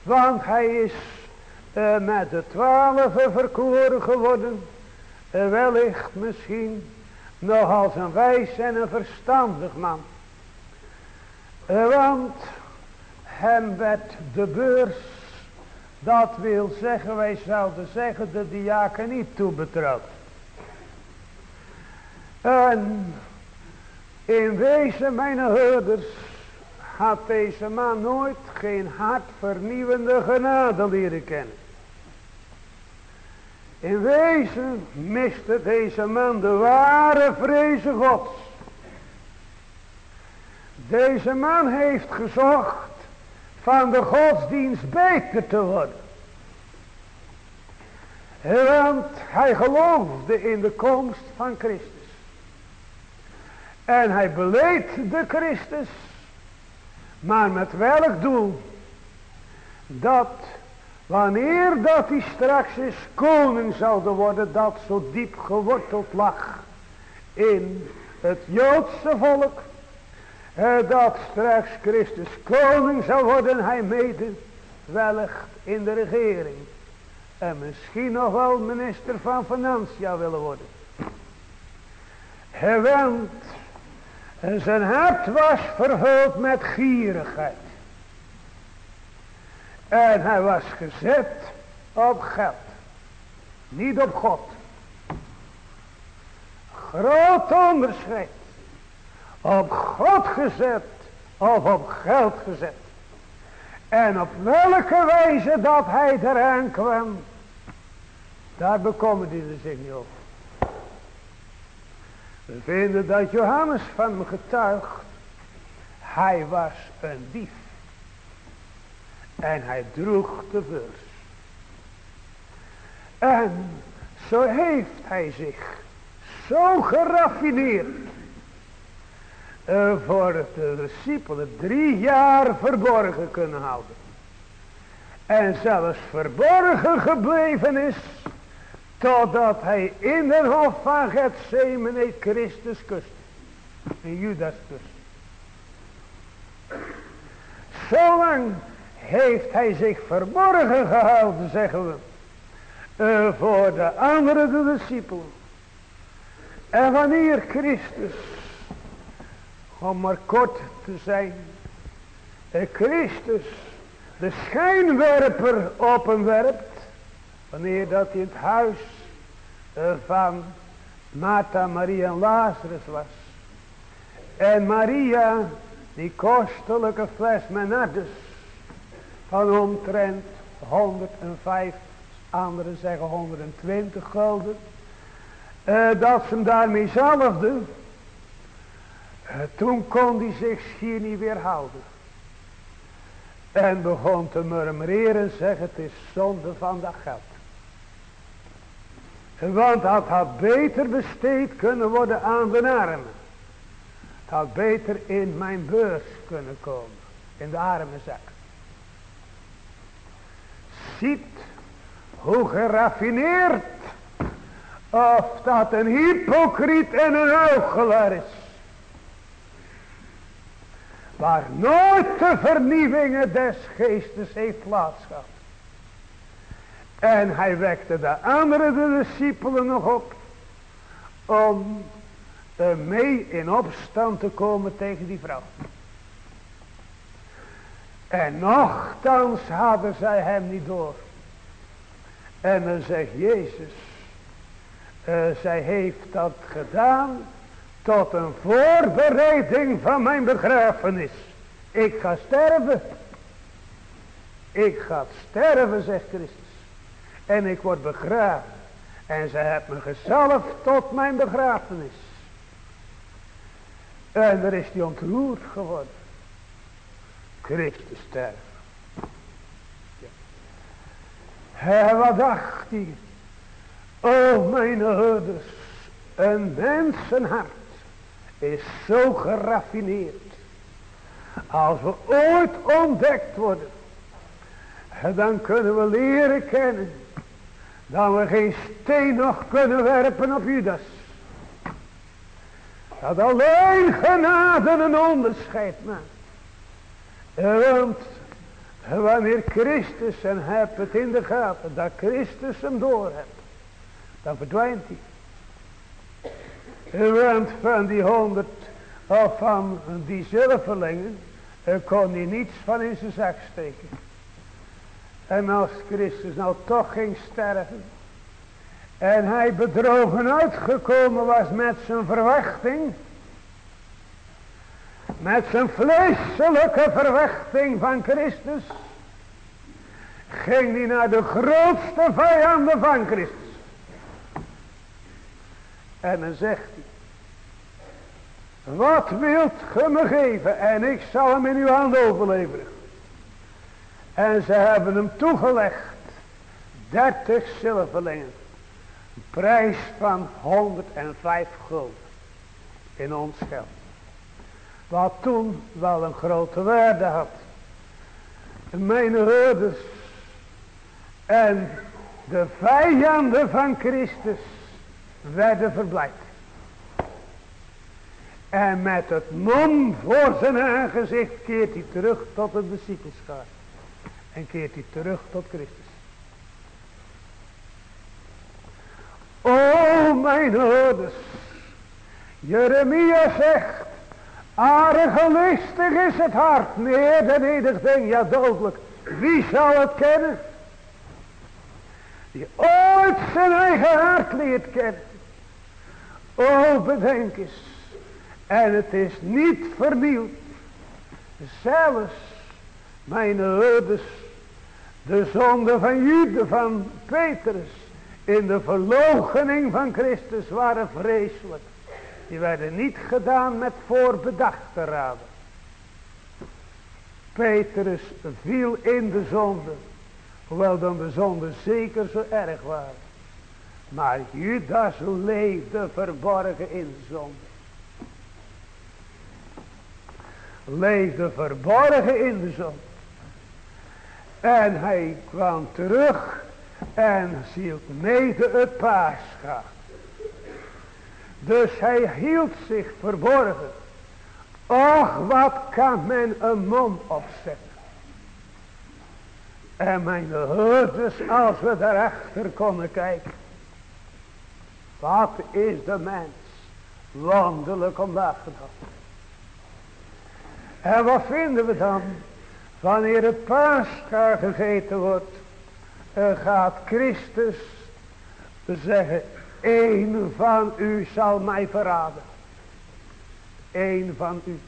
[SPEAKER 2] Want hij is uh, met de twaalf verkoren geworden. Uh, wellicht misschien nog als een wijs en een verstandig man. Want hem werd de beurs, dat wil zeggen, wij zouden zeggen, de diaken niet toebetrouwd. En in wezen, mijn houders, had deze man nooit geen hartvernieuwende genade leren kennen. In wezen miste deze man de ware vreze gods. Deze man heeft gezocht van de godsdienst beter te worden. Want hij geloofde in de komst van Christus. En hij beleed de Christus. Maar met welk doel? Dat wanneer dat hij straks is koning zouden worden. Dat zo diep geworteld lag. In het Joodse volk. Dat straks Christus koning zou worden. Hij mede wellicht in de regering. En misschien nog wel minister van Financiën willen worden. Went en zijn hart was vervuld met gierigheid. En hij was gezet op geld. Niet op God. Groot onderscheid. Op God gezet of op geld gezet. En op welke wijze dat hij eraan kwam. Daar bekommerde hij zich niet over. We vinden dat Johannes van me getuigt. Hij was een dief. En hij droeg de beurs. En zo heeft hij zich zo geraffineerd. Uh, voor de discipelen drie jaar verborgen kunnen houden. En zelfs verborgen gebleven is Totdat hij in het hof van Gethsemane Christus kust. En Judas kust. Zolang heeft hij zich verborgen gehouden, zeggen we. Uh, voor de andere de discipelen. En wanneer Christus, om maar kort te zijn, Christus de schijnwerper openwerpt, Wanneer dat in het huis eh, van Martha, Maria en Lazarus was. En Maria, die kostelijke fles menardus van omtrent 105, anderen zeggen 120 gulden. Uh, dat ze hem daarmee zalfde. Uh, toen kon hij zich schier niet weer houden. En begon te murmureren, zeg het is zonde van dat geld. Want het had beter besteed kunnen worden aan de armen. Het had beter in mijn beurs kunnen komen. In de armenzak. Ziet hoe geraffineerd. Of dat een hypocriet en een huichelaar is. Waar nooit de vernieuwingen des geestes heeft plaatsgehad. En hij wekte de andere de discipelen nog op. Om mee in opstand te komen tegen die vrouw. En nochtans hadden zij hem niet door. En dan zegt Jezus. Uh, zij heeft dat gedaan. Tot een voorbereiding van mijn begrafenis. Ik ga sterven. Ik ga sterven, zegt Christus. En ik word begraven. En ze heeft me gezalfd tot mijn begrafenis. En er is die ontroerd geworden. Christus sterft. Ja. wat dacht hij? O mijn ouders, een mensenhart is zo geraffineerd. Als we ooit ontdekt worden, dan kunnen we leren kennen dat we geen steen nog kunnen werpen op Judas. Dat alleen genade een onderscheid maakt. Want wanneer Christus, en heb het in de gaten, dat Christus hem door hebt, dan verdwijnt hij. Want van die honderd, of van die zilverlingen, kon hij niets van in zijn zak steken. En als Christus nou toch ging sterven, en hij bedrogen uitgekomen was met zijn verwachting, met zijn vleeselijke verwachting van Christus. Ging hij naar de grootste vijanden van Christus. En dan zegt hij. Wat wilt ge me geven? En ik zal hem in uw hand overleveren. En ze hebben hem toegelegd. Dertig zilverlingen. Een prijs van 105 gulden. In ons geld. Wat toen wel een grote waarde had. Mijn hoorders en de vijanden van Christus werden verblijd. En met het mond voor zijn aangezicht keert hij terug tot het discipelschap. En keert hij terug tot Christus. O mijn hoorders. Jeremia zegt. Aardige is het hart, meer dan enig ding, ja dodelijk. Wie zal het kennen? Die ooit zijn eigen hart leert kennen. O, bedenk eens. En het is niet vernieuwd. Zelfs mijn ouders, de zonde van Jude, van Petrus, in de verloochening van Christus waren vreselijk. Die werden niet gedaan met voorbedachte raden. Petrus viel in de zonde. Hoewel dan de zonde zeker zo erg waren. Maar Judas leefde verborgen in de zonde. Leefde verborgen in de zonde. En hij kwam terug en ziet mede het paasgaat. Dus hij hield zich verborgen. Och, wat kan men een mond opzetten. En mijn hoorders, als we daarachter konden kijken. Wat is de mens wonderlijk om gedaan. En wat vinden we dan? Wanneer het paascha gegeten wordt. Gaat Christus zeggen. Een van u zal mij verraden. Een van u.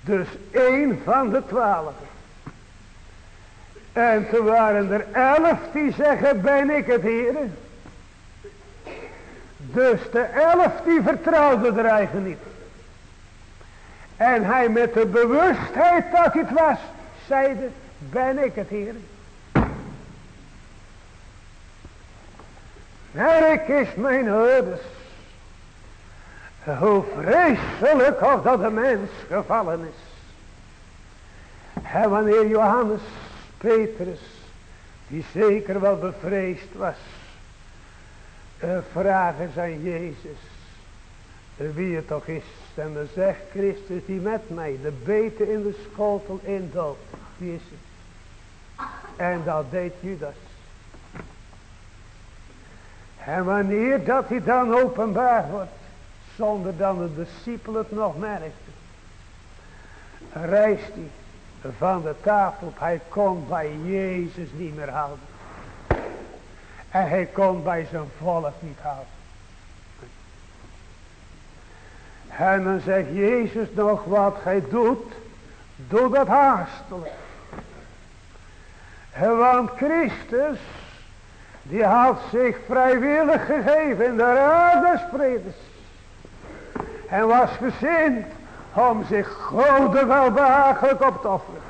[SPEAKER 2] Dus één van de twaalf. En toen waren er elf die zeggen, ben ik het hier. Dus de elf die vertrouwden er eigenlijk niet. En hij met de bewustheid dat het was, zeide, ben ik het hier. Werk is mijn hoorders. Hoe vreselijk of dat de mens gevallen is. En wanneer Johannes Petrus, die zeker wel bevreesd was, uh, vragen zijn Jezus, wie het toch is En dan zegt Christus die met mij de beten in de schotel indoopt. Wie is het? En dat deed Judas. En wanneer dat hij dan openbaar wordt. Zonder dan de discipel het nog merkte. Reist hij van de tafel Hij kon bij Jezus niet meer houden. En hij kon bij zijn volk niet houden. En dan zegt Jezus nog wat gij doet. Doe dat haastelijk. Want Christus. Die had zich vrijwillig gegeven in de raad. En was gezind om zich grote welbehagelijk op te offeren.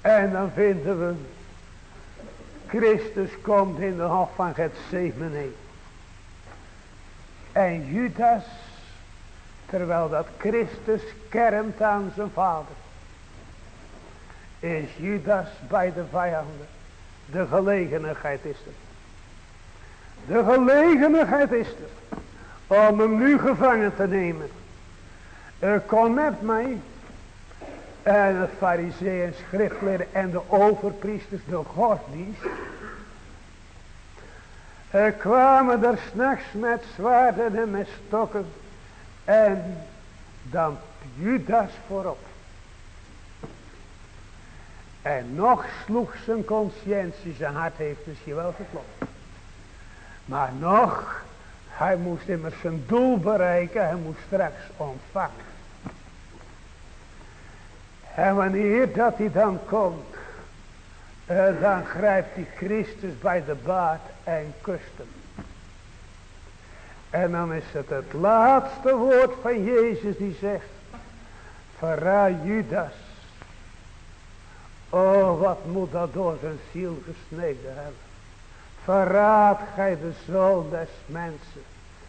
[SPEAKER 2] En dan vinden we Christus komt in de hof van Gethsemane. En Judas, terwijl dat Christus kermt aan zijn vader, is Judas bij de vijanden. De gelegenheid is er. De gelegenheid is er. Om hem nu gevangen te nemen. Er kom met mij. En de fariseeën, schriftleer en de overpriesters, de godsdienst. Er kwamen er s'nachts met zwaarden en met stokken. En dan Judas voorop. En nog sloeg zijn conscientie, zijn hart heeft misschien wel geklopt. Maar nog, hij moest immers zijn doel bereiken, hij moest straks ontvangen. En wanneer dat hij dan komt, uh, dan grijpt hij Christus bij de baard en kust hem. En dan is het het laatste woord van Jezus die zegt, verraad Judas. Oh, wat moet dat door zijn ziel gesneden hebben. Verraad gij de zoon des mensen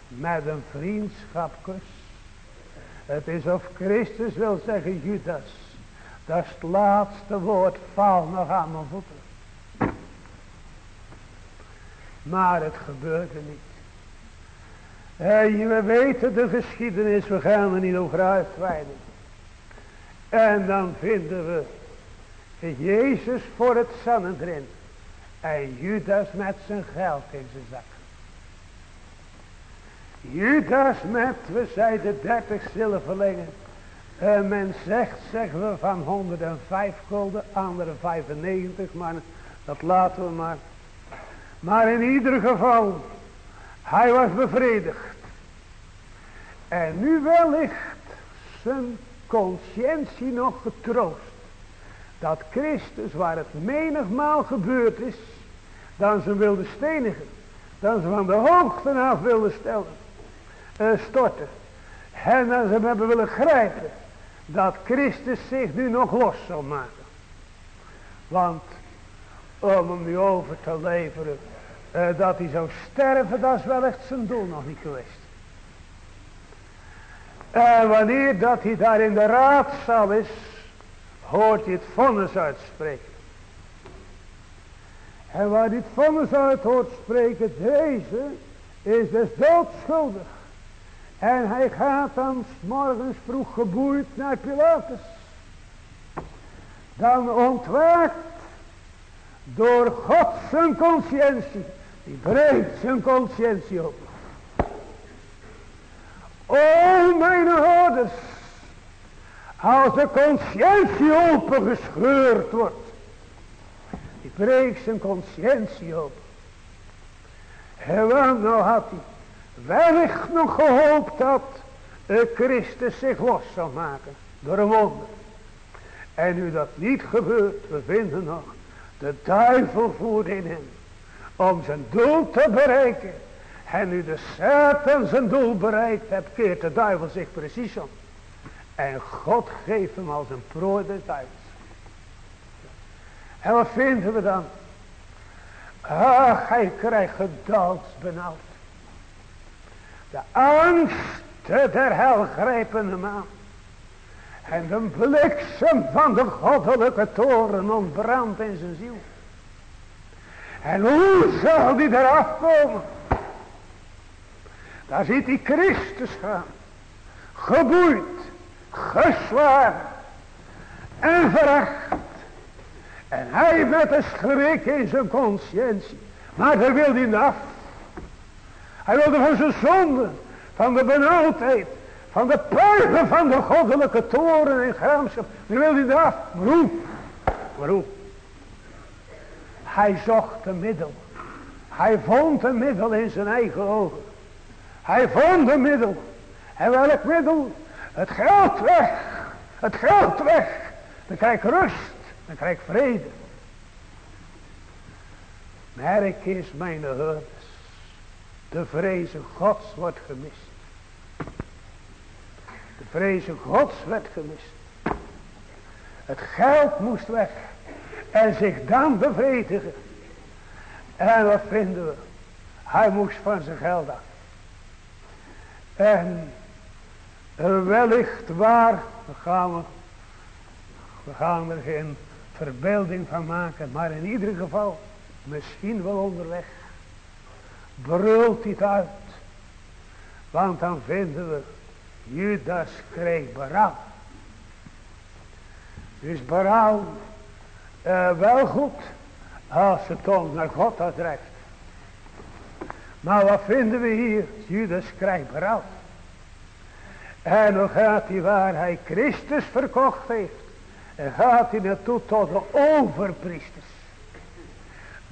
[SPEAKER 2] met een vriendschapkus. Het is of Christus wil zeggen, Judas, dat is het laatste woord, val nog aan mijn voeten. Maar het gebeurde niet. Hey, we weten de geschiedenis, we gaan er niet over uitweiden. En dan vinden we Jezus voor het Sanhedrin. En Judas met zijn geld in zijn zak. Judas met, we zeiden, dertig zilverlingen. En men zegt, zeggen we, van 105 gulden, andere 95, maar dat laten we maar. Maar in ieder geval, hij was bevredigd. En nu wellicht zijn conscientie nog getroost. Dat Christus, waar het menigmaal gebeurd is, dan ze wilde stenigen. Dan ze van de hoogte af wilden stellen, uh, storten. En dan ze hem hebben willen grijpen dat Christus zich nu nog los zal maken. Want om hem nu over te leveren, uh, dat hij zou sterven, dat is wel echt zijn doel nog niet geweest. En wanneer dat hij daar in de raadzaal is, hoort hij het vonnis uitspreken. En waar hij het vonnis uit hoort spreken, deze is dus doodschuldig. En hij gaat dan morgens vroeg geboeid naar Pilatus. Dan ontwaakt door God zijn conscientie. Die breekt zijn conscientie op. O mijn hoorders. Als de conscientie opengescheurd wordt. Die breekt zijn conscientie op. En wat nou had hij wellicht nog gehoopt dat Christus zich los zou maken. Door een wonder. En nu dat niet gebeurt, we vinden nog, de duivel voert in hem. Om zijn doel te bereiken. En nu de Satan zijn doel bereikt hebt, keert de duivel zich precies om. En God geeft hem als een prooi des duivels. En wat vinden we dan? Ach, hij krijgt benauwd. De angst der hel grijpen hem. En de bliksem van de goddelijke toren ontbrandt in zijn ziel. En hoe zal die eraf komen? Daar ziet hij Christus gaan. geboeid, geslagen en veracht. En hij werd een schrik in zijn conscientie. Maar daar wilde hij af. Hij wilde van zijn zonde, van de benauwdheid, van de puigen van de goddelijke toren en gramschap. Daar wilde hij af. Waarom? Waarom? Hij zocht een middel. Hij vond een middel in zijn eigen ogen. Hij vond een middel. En welk middel? Het geld weg. Het geld weg. Dan krijg ik rust. Dan krijg ik vrede. Merk is mijn herders. De vrezen gods wordt gemist. De vrezen gods werd gemist. Het geld moest weg. En zich dan bevredigen. En wat vinden we? Hij moest van zijn geld af. En wellicht waar, we gaan we, we gaan er geen verbeelding van maken, maar in ieder geval, misschien wel onderweg, brult het uit. Want dan vinden we, Judas kreeg berouw. Dus berouw wel goed als de tong naar God uitreikt. Maar wat vinden we hier? Judas krijgt berouw. En dan gaat hij waar hij Christus verkocht heeft. En gaat hij naartoe tot de overpriesters.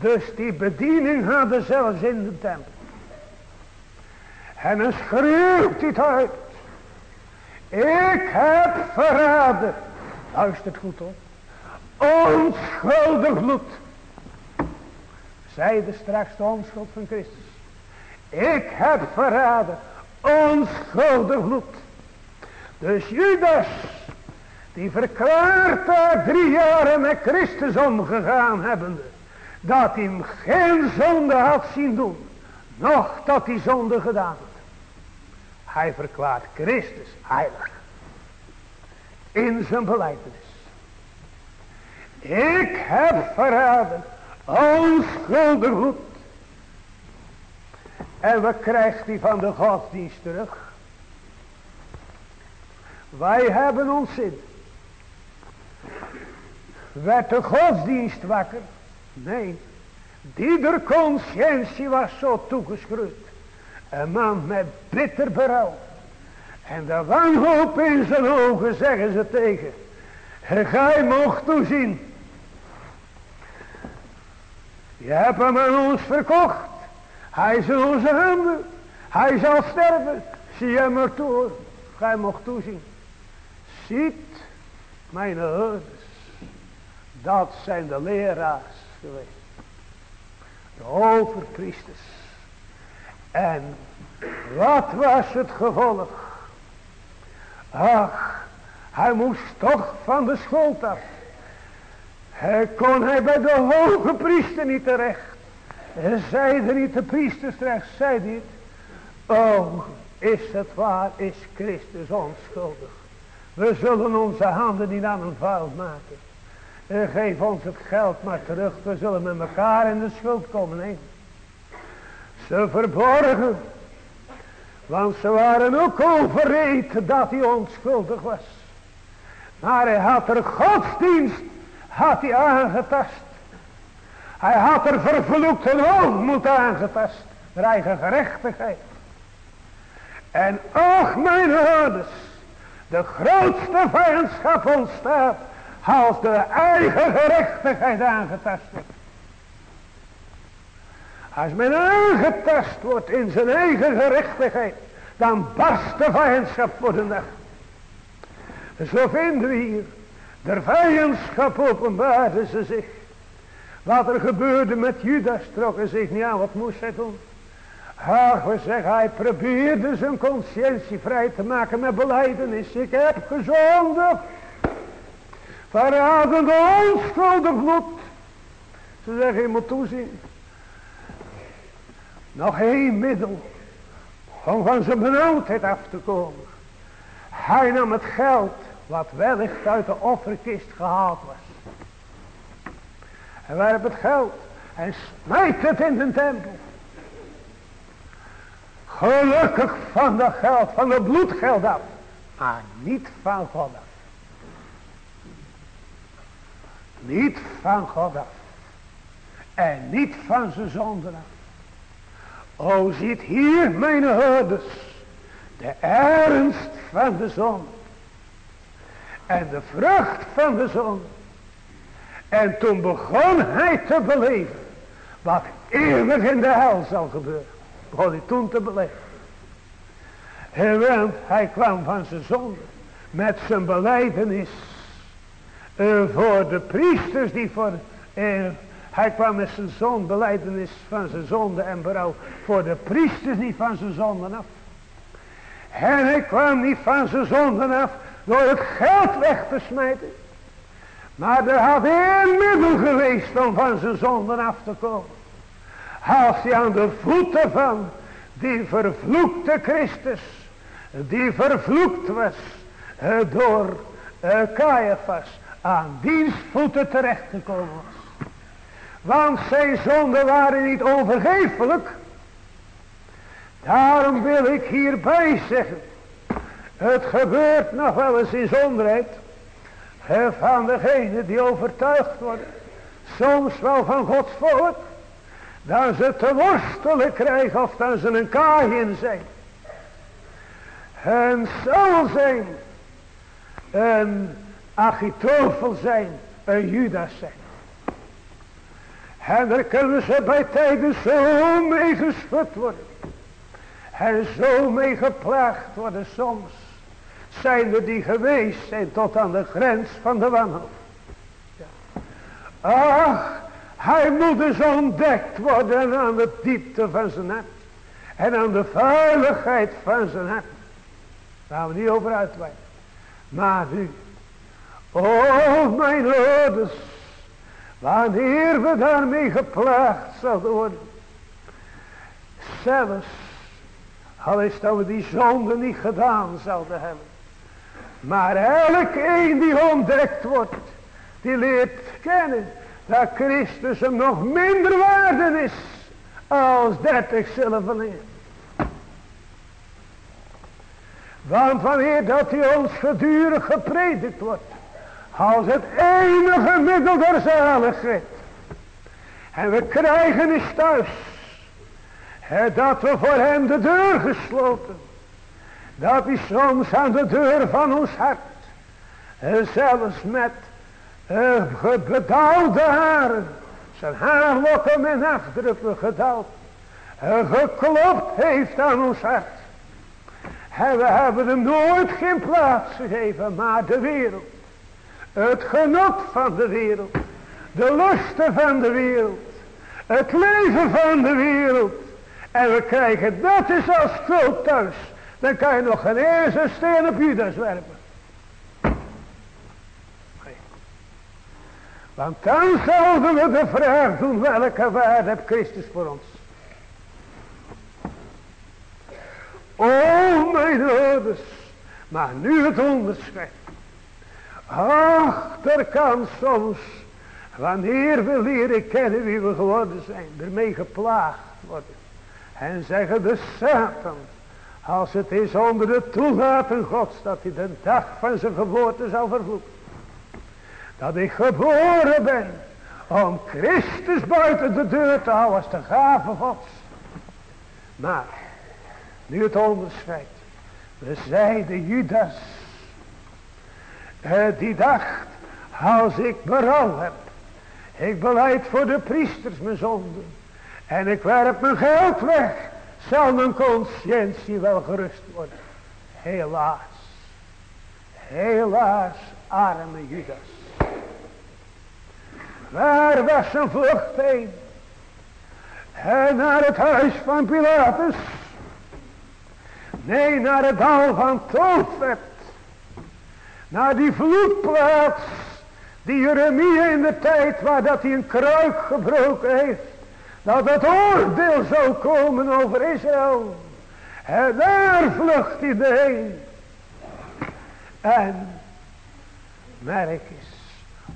[SPEAKER 2] Dus die bediening hadden zelfs in de tempel. En dan schreeuwt hij het uit. Ik heb verraden. Luistert goed op. Onschuldig bloed. Zeide straks de onschuld van Christus. Ik heb verraden. Onschuldig bloed. Dus Judas. Die verklaart daar drie jaren met Christus omgegaan hebbende. Dat hij hem geen zonde had zien doen. Nog dat hij zonde gedaan had. Hij verklaart Christus heilig. In zijn beleidenis. Ik heb verraden. Onschuldig bloed. En wat krijgt hij van de godsdienst terug? Wij hebben ons zin. Werd de godsdienst wakker? Nee. Die der conscientie was zo toegeschroeid. Een man met bitter berouw. En de wanhoop in zijn ogen zeggen ze tegen. Gij mocht toezien. Je hebt hem aan ons verkocht. Hij is in onze handen. Hij zal sterven. Zie hem er toe. Gij mocht toezien. Ziet mijn herders. Dat zijn de leraars geweest. De overpriesters. En wat was het gevolg? Ach, hij moest toch van de schuld af. Hij kon hij bij de hoge priester niet terecht. En zeide niet de priesters terecht, zei hij Oh, is het waar, is Christus onschuldig. We zullen onze handen niet aan een vuil maken. En geef ons het geld maar terug. We zullen met elkaar in de schuld komen. Nee. Ze verborgen. Want ze waren ook overreed dat hij onschuldig was. Maar hij had er godsdienst had hij aangetast. Hij had er vervloekte hoogmoed aangetast. De eigen gerechtigheid. En och mijn houders. De grootste vijandschap ontstaat. Als de eigen gerechtigheid aangetast wordt. Als men aangetast wordt in zijn eigen gerechtigheid. Dan barst de vijandschap voor de nacht. Zo vinden we hier. De vijandschap openbaarde ze zich. Wat er gebeurde met Judas trokken zich niet aan. Wat moest hij doen? We zeggen, hij probeerde zijn conscientie vrij te maken met beleidenis. Ik heb gezondigd. Verradende onschuldig bloed. Ze zeggen, je moet toezien. Nog één middel. Om van zijn benauwdheid af te komen. Hij nam het geld. Wat wellicht uit de offerkist gehaald was. En werpt het geld. En smijt het in de tempel. Gelukkig van dat geld, van het bloedgeld af. Maar niet van God. Niet van God af. En niet van zijn zonden af. O ziet hier mijn houders. De ernst van de zon. En de vrucht van de zon. En toen begon hij te beleven. Wat eeuwig in de hel zal gebeuren. Begon hij toen te beleven. En want hij kwam van zijn zonde. Met zijn beleidenis. Uh, voor de priesters die voor... Uh, hij kwam met zijn zoon beleidenis van zijn zonde en berouw. Voor de priesters niet van zijn zonden af. En hij kwam niet van zijn zonden af door het geld weg te smijten. Maar er had één middel geweest om van zijn zonden af te komen. Als hij aan de voeten van die vervloekte Christus, die vervloekt was uh, door Caiaphas, aan diens voeten terechtgekomen was. Want zijn zonden waren niet onvergeeflijk. Daarom wil ik hierbij zeggen. Het gebeurt nog wel eens in zonderheid. Van degene die overtuigd worden. Soms wel van Gods volk. Dat ze te worstelen krijgen of dat ze een kaaien zijn. En zal zijn. Een Achitofel zijn. Een Judas zijn. En daar kunnen ze bij tijden zo mee geschud worden. En zo mee geplaagd worden soms. Zijn er die geweest zijn tot aan de grens van de wanhoop. Ach, hij moet dus ontdekt worden aan de diepte van zijn hart. En aan de vuiligheid van zijn hart. Daar gaan we niet over uitweiden. Maar nu. Oh mijn ouders. Wanneer we daarmee geplaagd zouden worden. Zelfs. Al is dat we die zonde niet gedaan zouden hebben. Maar elk een die ontdekt wordt. Die leert kennen dat Christus hem nog minder waarde is als dertig zilverleer. Want wanneer dat hij ons gedurig gepredikt wordt, als het enige middel der zaligheid, en we krijgen eens thuis, dat we voor hem de deur gesloten, dat hij soms aan de deur van ons hart, zelfs met uh, bedauwde haren. Zijn haarlokken met afdrukken gedauwd. Uh, geklopt heeft aan ons hart. En we hebben hem nooit geen plaats gegeven. Maar de wereld. Het genot van de wereld. De lusten van de wereld. Het leven van de wereld. En we krijgen dat is als schuld thuis. Dan kan je nog geen eerste steen op Judas werpen. Want dan zouden we de vraag doen, welke waarde heeft Christus voor ons? O mijn ouders, maar nu het onderscheid. Ach, er kan soms, wanneer we leren kennen wie we geworden zijn, ermee geplaagd worden. En zeggen de Satan, als het is onder de toelating gods, dat hij de dag van zijn geboorte zal vervloeken dat ik geboren ben om Christus buiten de deur te houden als de gave gods. Maar, nu het onderscheid. We zeiden Judas, die dacht, als ik berouw heb, ik beleid voor de priesters mijn zonden, en ik werp mijn geld weg, zal mijn conscientie wel gerust worden. Helaas, helaas, arme Judas. Waar was zijn vlucht heen? En naar het huis van Pilatus. Nee, naar het dal van Tofet. Naar die vloedplaats. Die Jeremia in de tijd waar dat hij een kruik gebroken heeft. Dat het oordeel zou komen over Israël. En daar vlucht hij heen. En merk eens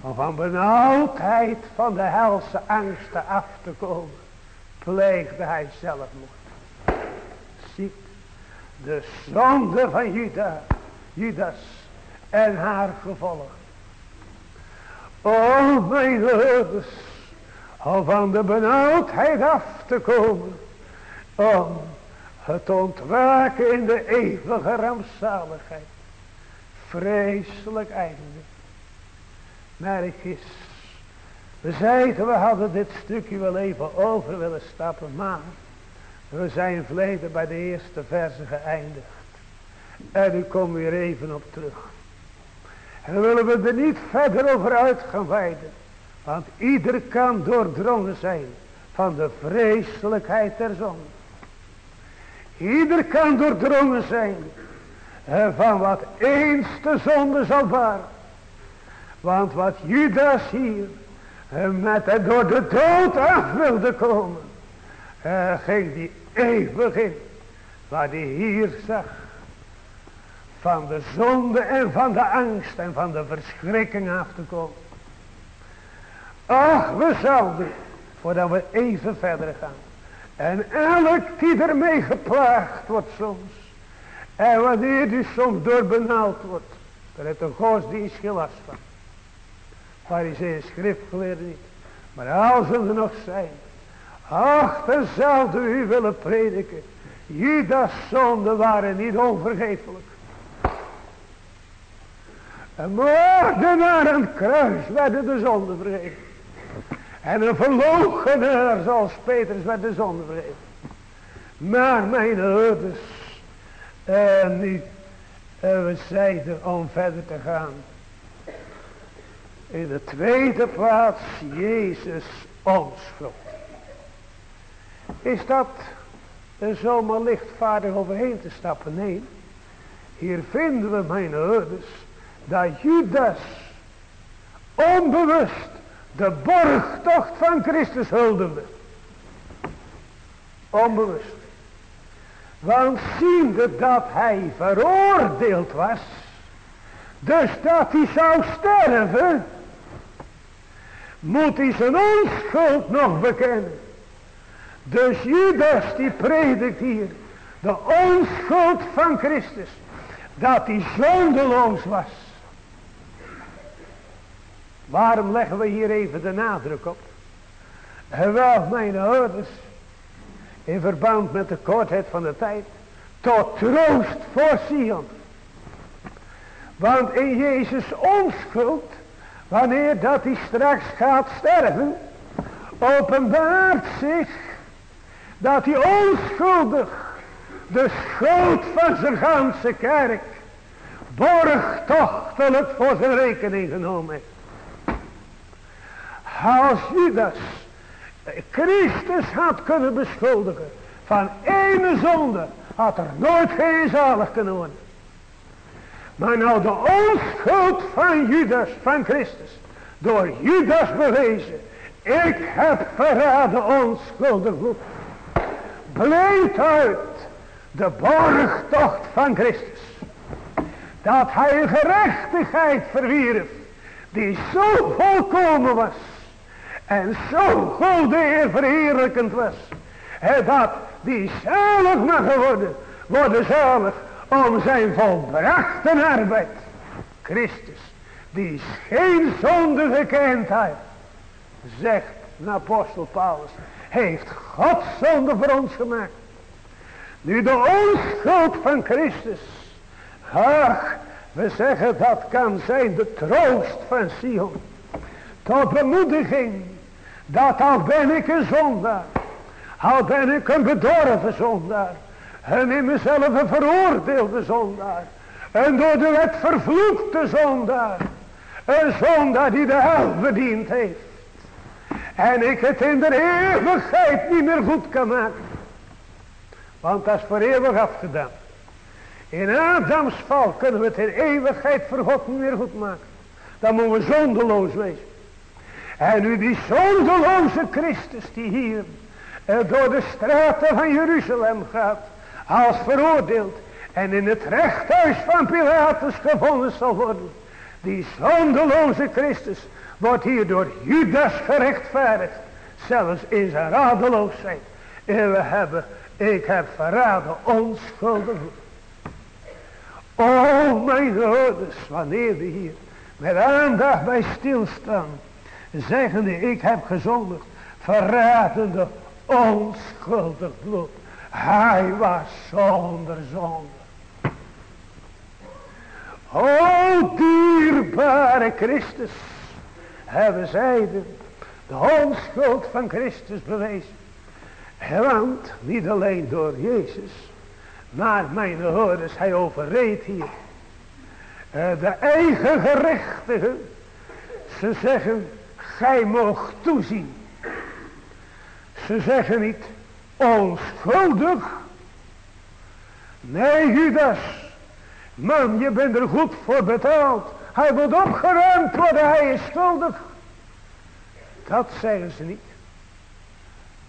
[SPEAKER 2] om van benauwdheid van de helse angsten af te komen, pleegde hij zelfmoord. Ziet, de zonde van Juda Judas en haar gevolg. O mijn ouders, om van de benauwdheid af te komen, om het ontwaken in de eeuwige rampzaligheid. Vreselijk einde. Merk eens. We zeiden we hadden dit stukje wel even over willen stappen. Maar we zijn verleden bij de eerste verse geëindigd. En u komt weer even op terug. En willen we er niet verder over uit gaan wijden. Want ieder kan doordrongen zijn van de vreselijkheid der zonde. Ieder kan doordrongen zijn van wat eens de zonde zal varen. Want wat Judas hier met het door de dood af wilde komen. ging die eeuwig in. Waar die hier zag. Van de zonde en van de angst en van de verschrikking af te komen. Ach, we zouden, voordat we even verder gaan. En elk die ermee geplaagd wordt soms. En wanneer die soms door benauwd wordt. Daar heeft de godsdienst geen last van. Fariseeën schriftgeleerden niet. Maar als er nog zijn. Ach, dan zouden u willen prediken. Judas zonden waren niet onvergeeflijk. En moordenaar aan het kruis werden de vergeven. En een verloochenaar zoals Petrus werd de zonde. Maar mijn ouders. En nu. En we zeiden om verder te gaan. In de tweede plaats Jezus onschuld. Is dat er zomaar lichtvaardig overheen te stappen? Nee. Hier vinden we mijn ouders. Dat Judas onbewust de borgtocht van Christus huldigde. Onbewust. Want ziende dat hij veroordeeld was. Dus dat hij zou sterven. Moet hij zijn onschuld nog bekennen. Dus Judas die predikt hier. De onschuld van Christus. Dat hij zondeloos was. Waarom leggen we hier even de nadruk op? Wel, mijn ouders, in verband met de kortheid van de tijd, tot troost voor Sion. Want in Jezus onschuld, wanneer dat hij straks gaat sterven, openbaart zich dat hij onschuldig de schuld van zijn ganse kerk borgtochtelijk voor zijn rekening genomen heeft. Als Judas Christus had kunnen beschuldigen van ene zonde, had er nooit geen zalig kunnen worden. Maar nou de onschuld van Judas, van Christus, door Judas bewezen. Ik heb verraden onschuldig bloed. Uit de borgtocht van Christus. Dat hij een gerechtigheid verwierf. Die zo volkomen was en zo de Heer verheerlijkend was. dat die zalig mag worden. Worden zalig om zijn volbrachte arbeid. Christus. Die geen zonde gekend heeft. Zegt de apostel Paulus. Heeft God zonde voor ons gemaakt. Nu de onschuld van Christus. Ach, we zeggen dat kan zijn de troost van Sion. Tot bemoediging dat al ben ik een zondaar. Al ben ik een bedorven zondaar. En in mezelf een veroordeelde zondaar. En door de wet vervloekte zondaar. Een zondaar die de hel verdiend heeft. En ik het in de eeuwigheid niet meer goed kan maken. Want dat is voor eeuwig afgedaan. In Adams val kunnen we het in eeuwigheid voor God niet meer goed maken. Dan moeten we zondeloos wezen. En nu die zondeloze Christus die hier eh, door de straten van Jeruzalem gaat. Als veroordeeld. En in het rechthuis van Pilatus gevonden zal worden. Die zondeloze Christus wordt hier door Judas gerechtvaardigd. Zelfs in zijn radeloosheid. En we hebben, ik heb verraden onschuldig. O mijn ouders, wanneer we hier met aandacht bij stilstaan, zeggende ik heb gezondigd, verratende onschuldig bloed. Hij was zonder zonde. O dierbare Christus, hebben zij de, de onschuld van Christus bewezen. Want niet alleen door Jezus, maar mijn horens, hij overreed hier. Eh, de eigen gerechtigen, ze zeggen, gij mocht toezien. Ze zeggen niet, onschuldig. Nee, Judas, man, je bent er goed voor betaald. Hij wordt opgeruimd worden, hij is schuldig. Dat zeggen ze niet.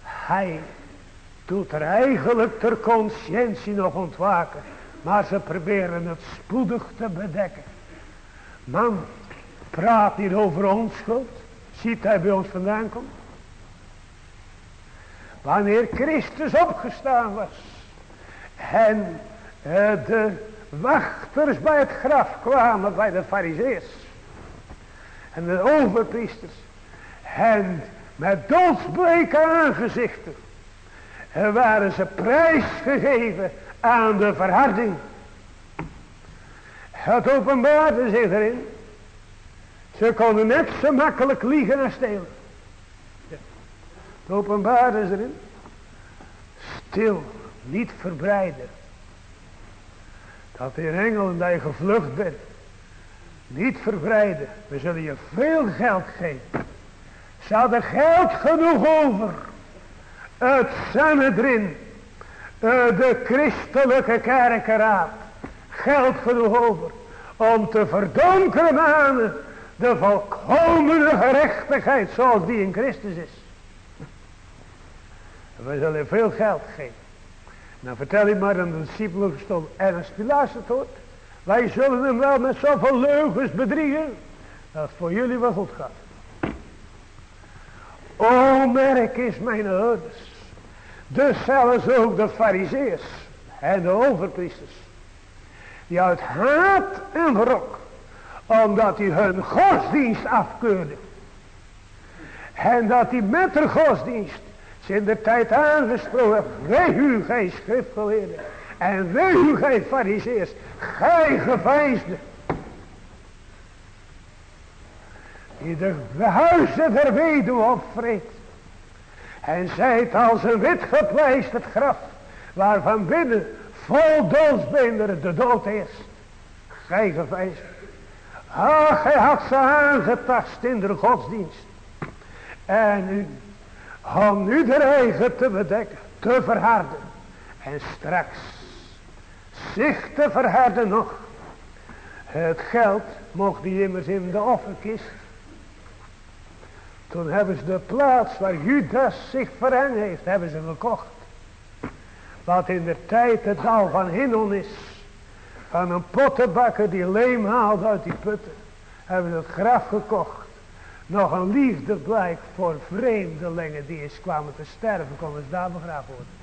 [SPEAKER 2] Hij doet er eigenlijk ter conscientie nog ontwaken. Maar ze proberen het spoedig te bedekken. Man, praat niet over onschuld. Ziet hij bij ons vandaan komt. Wanneer Christus opgestaan was. En uh, de wachters bij het graf kwamen bij de fariseers. En de overpriesters. En met doodsbleke aangezichten. En waren ze prijsgegeven aan de verharding. Het openbaarde zich erin. Ze konden net zo makkelijk liegen en stelen. Het openbaarde zich erin. Stil, niet verbreiden. Dat in engelen dat je gevlucht bent. Niet verbreiden. We zullen je veel geld geven. Ze hadden geld genoeg over. Het Sanhedrin. De christelijke kerkenraad. Geld genoeg over. Om te verdonkeren aan de volkomene gerechtigheid zoals die in Christus is. We zullen veel geld geven. Nou vertel je maar aan de discipelen gestonden. En als Pilatus hoort. Wij zullen hem wel met zoveel leugens bedriegen. Dat het voor jullie wel goed gaat. O merk is mijn ouders. Dus zelfs ook de fariseers. En de overpriesters. Die uit haat en wrok. Omdat hij hun godsdienst afkeurde. En dat hij met de godsdienst in de tijd aangesproken. Wee u, gij schriftgeleerden. En wee u, gij fariseers. Gij geveinsden. Die de huizen der weduwe opvreet. En zijt als een wit gepleisterd graf. Waarvan binnen vol doodsbeenderen de dood is. Gij geveinsd. Ah, gij had ze aangetast in de godsdienst. En u om nu de eigen te bedekken, te verharden. En straks zich te verharden nog. Het geld mocht die immers in de offerkist. Toen hebben ze de plaats waar Judas zich verhangen heeft, hebben ze gekocht. Wat in de tijd het dal van Hinnon is. Van een pottenbakker die leem haalde uit die putten. Hebben ze het graf gekocht nog een liefdeblijk voor vreemdelingen die eens kwamen te sterven, konden ze daar begraven worden.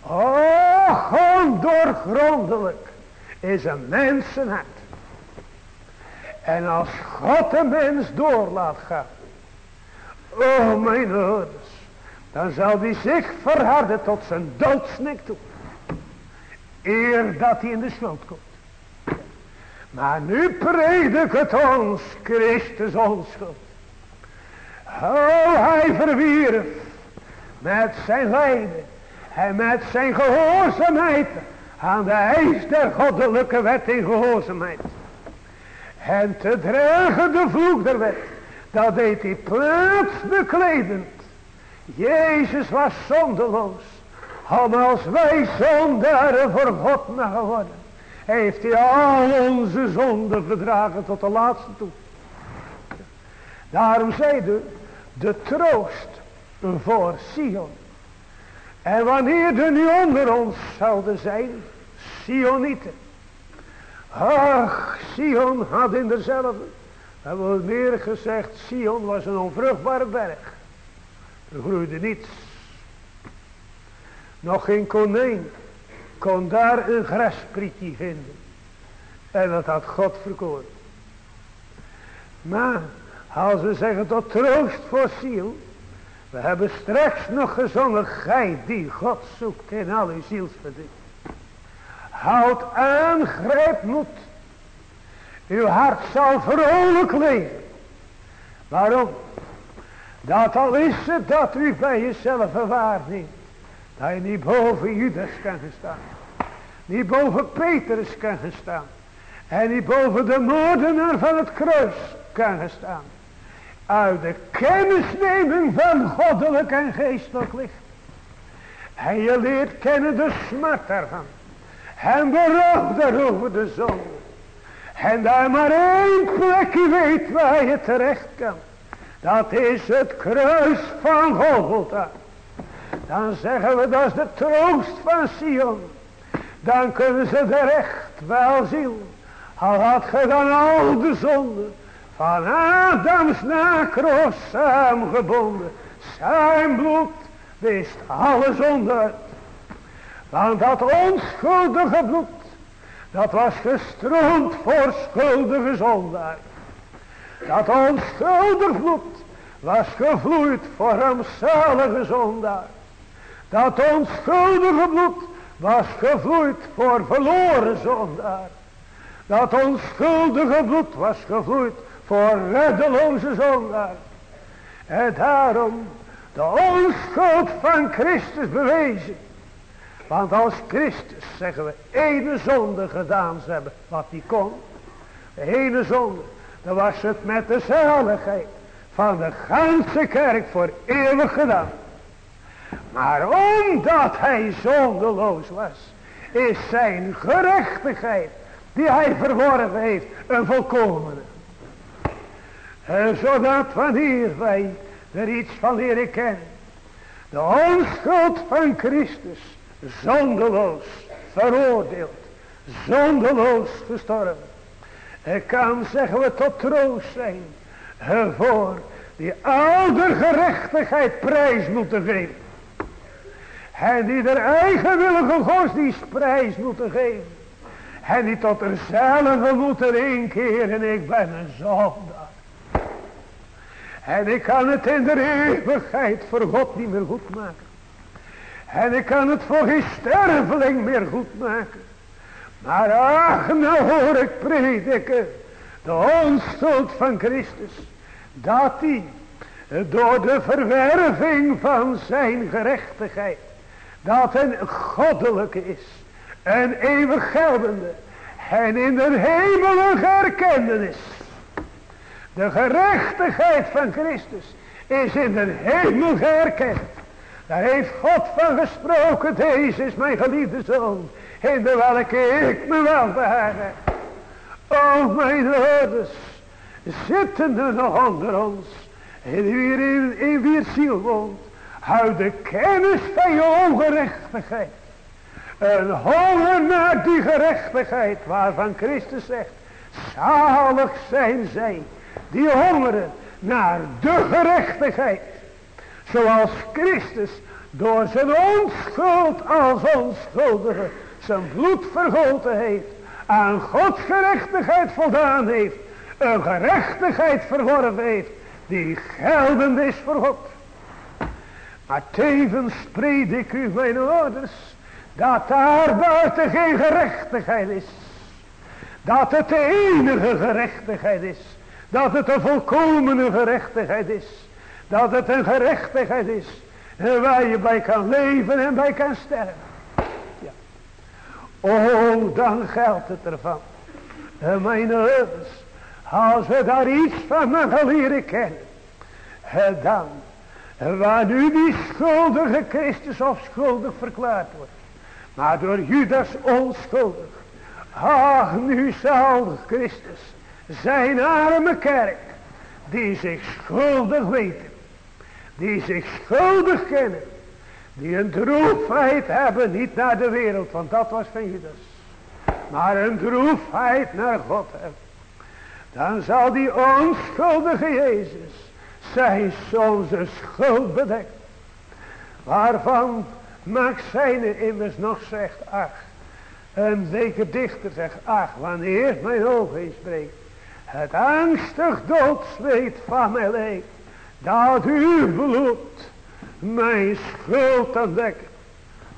[SPEAKER 2] Oh, ondoorgrondelijk is een mensenhart. En als God een mens door laat gaan. Oh mijn ouders. Dan zal hij zich verharden tot zijn doodsnik toe. Eer dat hij in de schuld komt. Maar nu predik het ons, Christus onschuld. Oh, hij verwierf met zijn lijden en met zijn gehoorzaamheid aan de eis der goddelijke wet in gehoorzaamheid. En te dragen de vloek der wet, dat deed hij plaats bekledend. Jezus was zondeloos, om als wij zondaren voor God mogen worden heeft hij al onze zonden verdragen tot de laatste toe. Daarom zeide de troost voor Sion. En wanneer er nu onder ons zouden zijn, Sionieten. Ach, Sion had in dezelfde, we hebben meer gezegd, Sion was een onvruchtbare berg. Er groeide niets. Nog geen konijn kon daar een grasprietje vinden. En dat had God verkoren. Maar als we zeggen tot troost voor ziel. We hebben straks nog gezongen. Gij die God zoekt in al uw. Houd aan, grijp moed. Uw hart zal vrolijk leven. Waarom? Dat al is het dat u bij jezelf waarneemt. Dat je niet boven Judas kan gaan staan. Niet boven Petrus kan gaan staan. En niet boven de moordenaar van het kruis kan gaan staan. Uit de kennisneming van goddelijk en geestelijk licht. En je leert kennen de smart daarvan. En berouw daarover de zonde. En daar maar één plekje weet waar je terecht kan. Dat is het kruis van Golgotha. Dan zeggen we dat is de troost van Sion. Dan kunnen ze terecht wel zien. Al had ge dan al de zonde van Adams nakroos samengebonden. Zijn bloed wist alle zonde uit. Want dat onschuldige bloed, dat was gestroomd voor schuldige zondaar. Dat onschuldig bloed was gevloeid voor rampzalige zondaar. Dat onschuldige bloed was gevloeid voor verloren zondaar. Dat onschuldige bloed was gevloeid voor reddeloze zondaar. En daarom de onschuld van Christus bewezen. Want als Christus, zeggen we, ene zonde gedaan hebben, wat die kon. De ene zonde, dan was het met de zaligheid van de ganse kerk voor eeuwig gedaan. Maar omdat hij zondeloos was, is zijn gerechtigheid die hij verworven heeft een volkomene. En zodat wanneer wij er iets van leren kennen, de onschuld van Christus, zondeloos veroordeeld, zondeloos gestorven. Het kan, zeggen we, tot troost zijn voor die oude gerechtigheid prijs moeten geven. En die er eigenwillige godsdienst prijs moeten geven. En die tot er moeten inkeren. Ik ben een zondaar. En ik kan het in de eeuwigheid voor God niet meer goed maken. En ik kan het voor geen sterveling meer goed maken. Maar ach, nou hoor ik prediken. De onschuld van Christus. Dat hij door de verwerving van zijn gerechtigheid. Dat een goddelijke is. Een eeuwig geldende. En in de hemel een is. De gerechtigheid van Christus is in de hemel herkend. Daar heeft God van gesproken. Deze is mijn geliefde zoon. In de welke ik me wel behagen. O mijn ouders. Zitten er nog onder ons. En wie in, in ziel woont. Houd de kennis van je ongerechtigheid. Een honger naar die gerechtigheid. Waarvan Christus zegt. Zalig zijn zij. Die hongeren naar de gerechtigheid. Zoals Christus door zijn onschuld als onschuldige zijn bloed vergoten heeft. Aan Gods gerechtigheid voldaan heeft. Een gerechtigheid verworven heeft. Die geldend is voor God. Maar tevens predik u mijn ouders. Dat daar buiten geen gerechtigheid is. Dat het de enige gerechtigheid is. Dat het een volkomene gerechtigheid is. Dat het een gerechtigheid is. Waar je bij kan leven en bij kan sterven. Ja. Oh, dan geldt het ervan. En mijn ouders. Als we daar iets van mogen leren kennen. Dan. Waar nu die schuldige Christus of schuldig verklaard wordt. Maar door Judas onschuldig. Ach, nu zal Christus zijn arme kerk. Die zich schuldig weten. Die zich schuldig kennen. Die een droefheid hebben. Niet naar de wereld. Want dat was van Judas. Maar een droefheid naar God hebben. Dan zal die onschuldige Jezus. Zijn zoon zijn schuld bedekt. Waarvan Max Zijne immers nog zegt, ach. Een zeker dichter zegt, ach, wanneer mijn ogen spreekt. Het angstig doodsleed van mijn leed. Dat uw bloed mijn schuld dan wekken.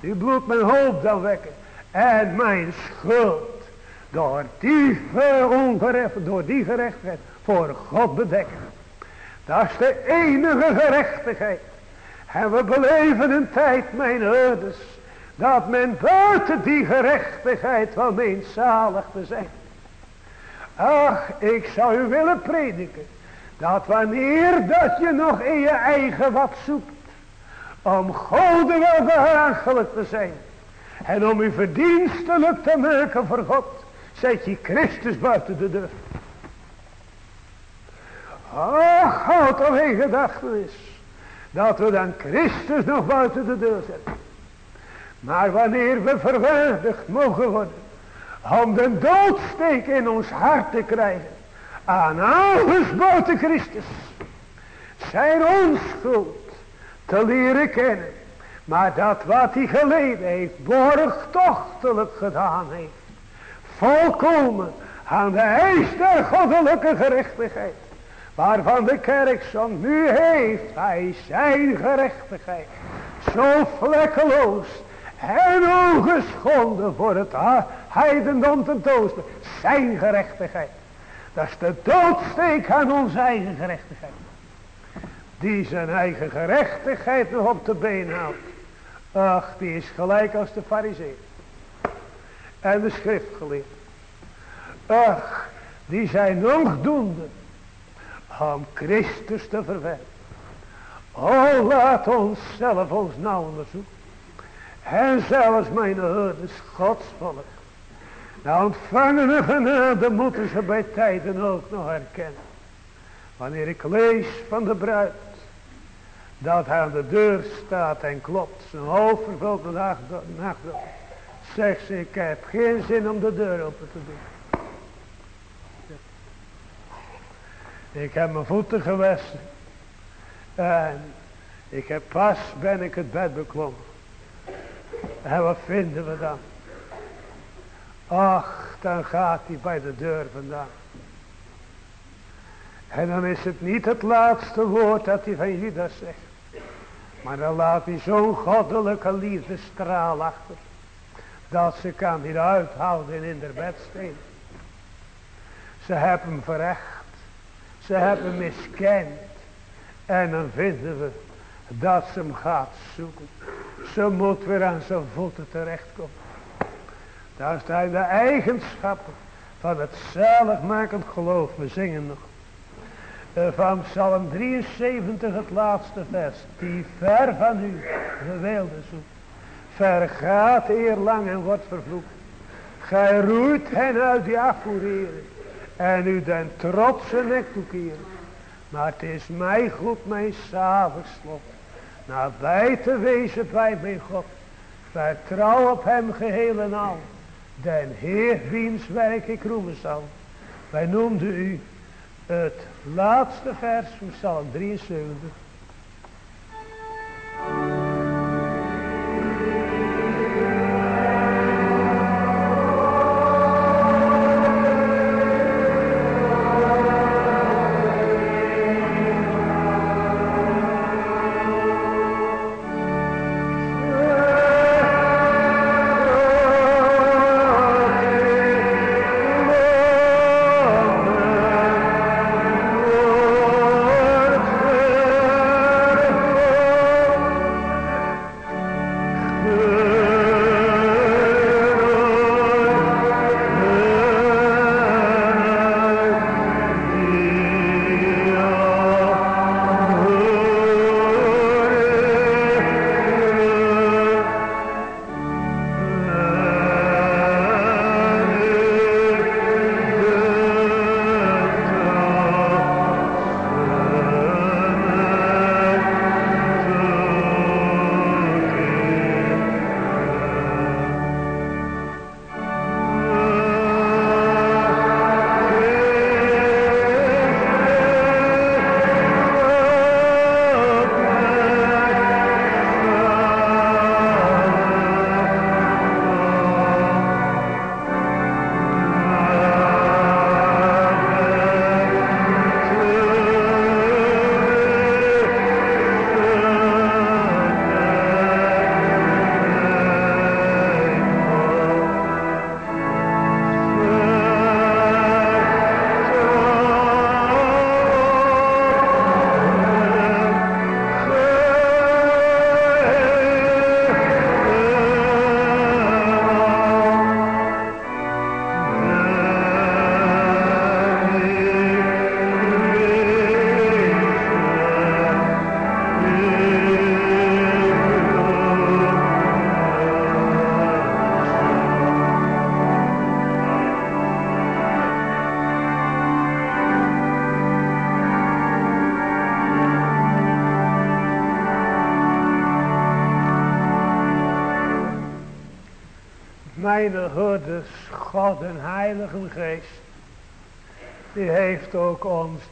[SPEAKER 2] Uw bloed mijn hoop dan wekken. En mijn schuld door die ongerecht, door die gerechtigheid voor God bedekken. Dat is de enige gerechtigheid. En we beleven een tijd, mijn ouders, dat men buiten die gerechtigheid wel meent zalig te zijn. Ach, ik zou u willen prediken, dat wanneer dat je nog in je eigen wat zoekt, om God wel behagelijk te zijn, en om u verdienstelijk te maken voor God, zet je Christus buiten de deur. Ach, houd toch in gedachtenis. Dat we dan Christus nog buiten de deur zetten. Maar wanneer we verwaardigd mogen worden. Om de doodsteek in ons hart te krijgen. Aan alles buiten Christus. Zijn onschuld te leren kennen. Maar dat wat hij geleden heeft. Borgtochtelijk gedaan heeft. Volkomen aan de eis der goddelijke gerechtigheid. Waarvan de kerk nu heeft hij zijn gerechtigheid. Zo vlekkeloos en ongeschonden voor het heidendom te toosten. Zijn gerechtigheid. Dat is de doodsteek aan onze eigen gerechtigheid. Die zijn eigen gerechtigheid nog op de been houdt. Ach, die is gelijk als de fariseer. En de schriftgeleerden. Ach, die zijn nog doende om Christus te verwerpen. Oh, laat ons zelf ons nou onderzoeken. En zelfs mijn ouders, Gods volk. Nou ontvangene genade moeten ze bij tijden ook nog herkennen. Wanneer ik lees van de bruid. Dat aan de deur staat en klopt. Zijn hoofd vervult de nacht. Zegt ze, ik heb geen zin om de deur open te doen. Ik heb mijn voeten gewassen. En ik heb pas ben ik het bed beklommen. En wat vinden we dan? Ach, dan gaat hij bij de deur vandaan. En dan is het niet het laatste woord dat hij van Judas zegt. Maar dan laat hij zo'n goddelijke liefdestraal achter. Dat ze kan niet uithouden in de bedsteen. Ze hebben hem verrecht. Ze hebben miskend. En dan vinden we dat ze hem gaat zoeken. Ze moet weer aan zijn voeten terechtkomen. Daar zijn de eigenschappen van het zaligmakend geloof. We zingen nog. Eh, van Psalm 73 het laatste vers. Die ver van u gewilde zoekt. Vergaat eerlang en wordt vervloekt. Gij roeit hen uit die afvoereren en u den trotse nek toekeren. Maar het is mij goed, mijn slot. Nabij te wezen bij mijn God. Vertrouw op hem geheel en al. Den Heer wiens werk ik roemen zal. Wij noemden u het laatste vers van Psalm 73.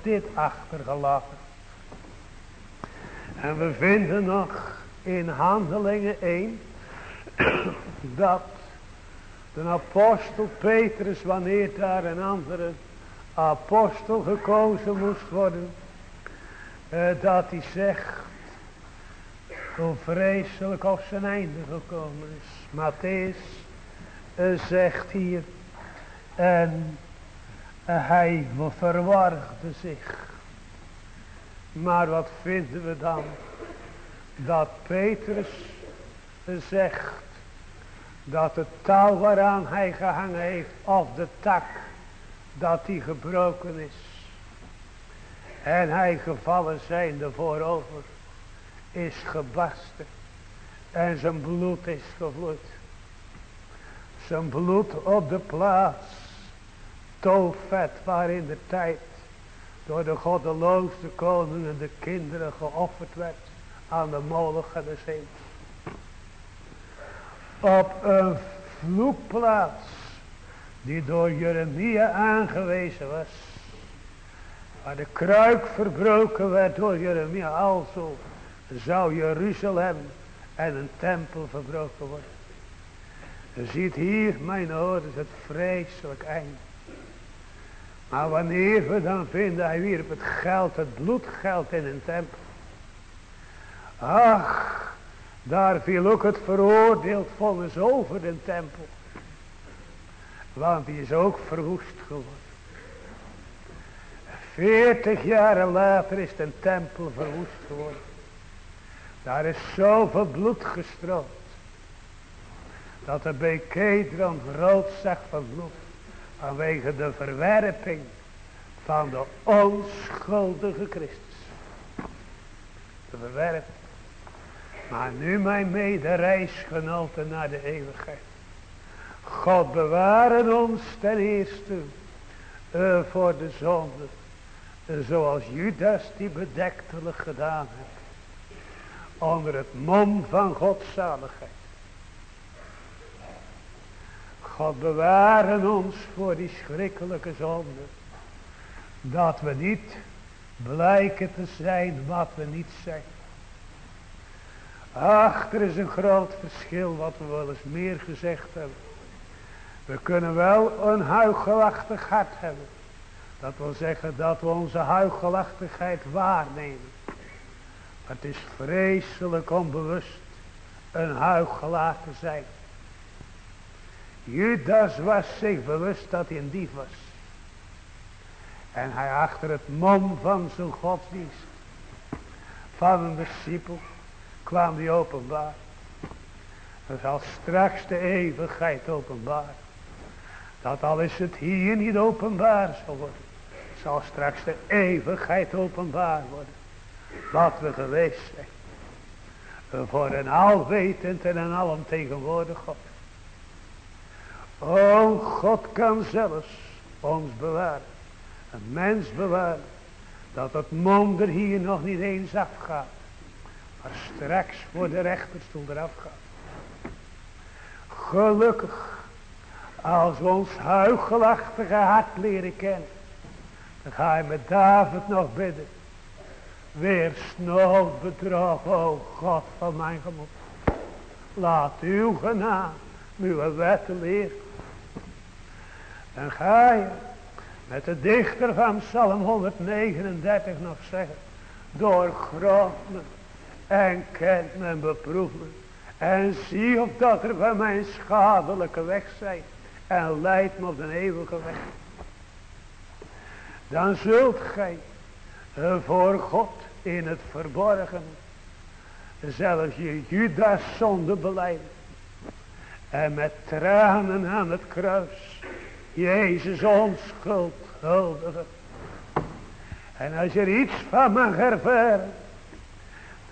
[SPEAKER 2] Dit achtergelaten. En we vinden nog in handelingen 1 dat de apostel Petrus, wanneer daar een andere apostel gekozen moest worden, eh, dat hij zegt hoe vreselijk op zijn einde gekomen is. Matthäus uh, zegt hier, en uh, hij verwargde zich. Maar wat vinden we dan? Dat Petrus zegt dat het touw waaraan hij gehangen heeft, of de tak, dat die gebroken is. En hij gevallen zijnde voorover is gebarsten. En zijn bloed is gevloeid. Zijn bloed op de plaats. Toofvet waarin de tijd door de goddeloosste koningen de kinderen geofferd werd aan de molen des hemels. Op een vloekplaats die door Jeremia aangewezen was. Waar de kruik verbroken werd door Jeremia alzo zou Jeruzalem en een tempel verbroken worden. Ziet hier, mijn ouders, het vreselijk einde. Maar wanneer we dan vinden, hij wierp het geld, het bloedgeld in een tempel. Ach, daar viel ook het veroordeeld vonnis over de tempel. Want die is ook verwoest geworden. Veertig jaren later is de tempel verwoest geworden. Daar is zoveel bloed gestroomd. Dat de bij Kedron rood zag van bloed. Vanwege de verwerping van de onschuldige Christus. De verwerping. Maar nu mijn medereisgenoten naar de eeuwigheid. God bewaren ons ten eerste uh, voor de zonde. Zoals Judas die bedektelijk gedaan heeft onder het mom van godzaligheid. God bewaren ons voor die schrikkelijke zonde. Dat we niet blijken te zijn wat we niet zijn. Ach, er is een groot verschil wat we wel eens meer gezegd hebben. We kunnen wel een huigelachtig hart hebben. Dat wil zeggen dat we onze huigelachtigheid waarnemen. Het is vreselijk onbewust een huigelaar te zijn. Judas was zich bewust dat hij een dief was. En hij achter het mom van zijn godsdienst. Van een discipel kwam die openbaar. Er zal straks de eeuwigheid openbaar. Dat al is het hier niet openbaar zal worden. Zal straks de eeuwigheid openbaar worden wat we geweest zijn. Voor een alwetend en een alomtegenwoordig God. O God kan zelfs ons bewaren. Een mens bewaren. Dat het mond er hier nog niet eens afgaat. Maar straks voor de rechterstoel eraf gaat. Gelukkig. Als we ons huigelachtige hart leren kennen. Dan ga je met David nog bidden. Wees nooit bedrog, o God van mijn gemoed. Laat uw genade, uw wetten leren. En ga je met de dichter van Psalm 139 nog zeggen. Doorgroot me en kent me en beproef me. En zie of dat er van mijn schadelijke weg zijn. En leid me op de eeuwige weg. Dan zult gij voor God in het verborgen. Zelfs je Judas zonde beleiden. En met tranen aan het kruis. Jezus onschuld. En als je er iets van mag ervaren.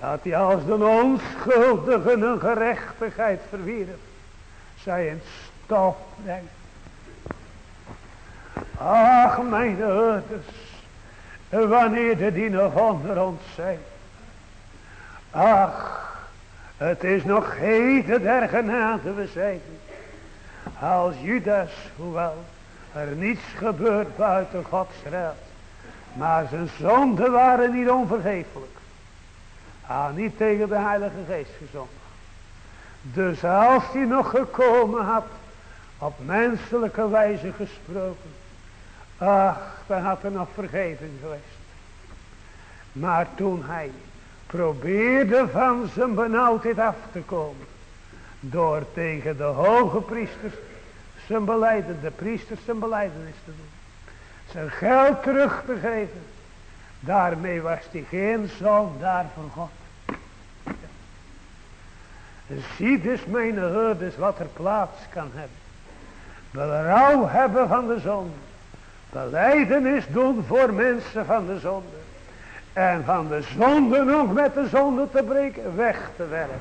[SPEAKER 2] Dat hij als de onschuldige een gerechtigheid verwierf. Zij in stof brengt. Ach mijn ouders. Wanneer de die nog onder ons zijn. Ach, het is nog heden der genade we zijn. Als Judas, hoewel er niets gebeurt buiten Gods raad. Maar zijn zonden waren niet onvergeeflijk. Ah, niet tegen de Heilige Geest gezond. Dus als hij nog gekomen had, op menselijke wijze gesproken. Ach, dan had er nog vergeving geweest. Maar toen hij probeerde van zijn benauwdheid af te komen. Door tegen de hoge priesters zijn beleiden, de priesters zijn beleidenis te doen. Zijn geld terug te geven. Daarmee was hij geen daar voor God. Zie dus mijn herders wat er plaats kan hebben. Berouw hebben van de zonde. Beleidenis doen voor mensen van de zonde. En van de zonde nog met de zonde te breken, weg te werken.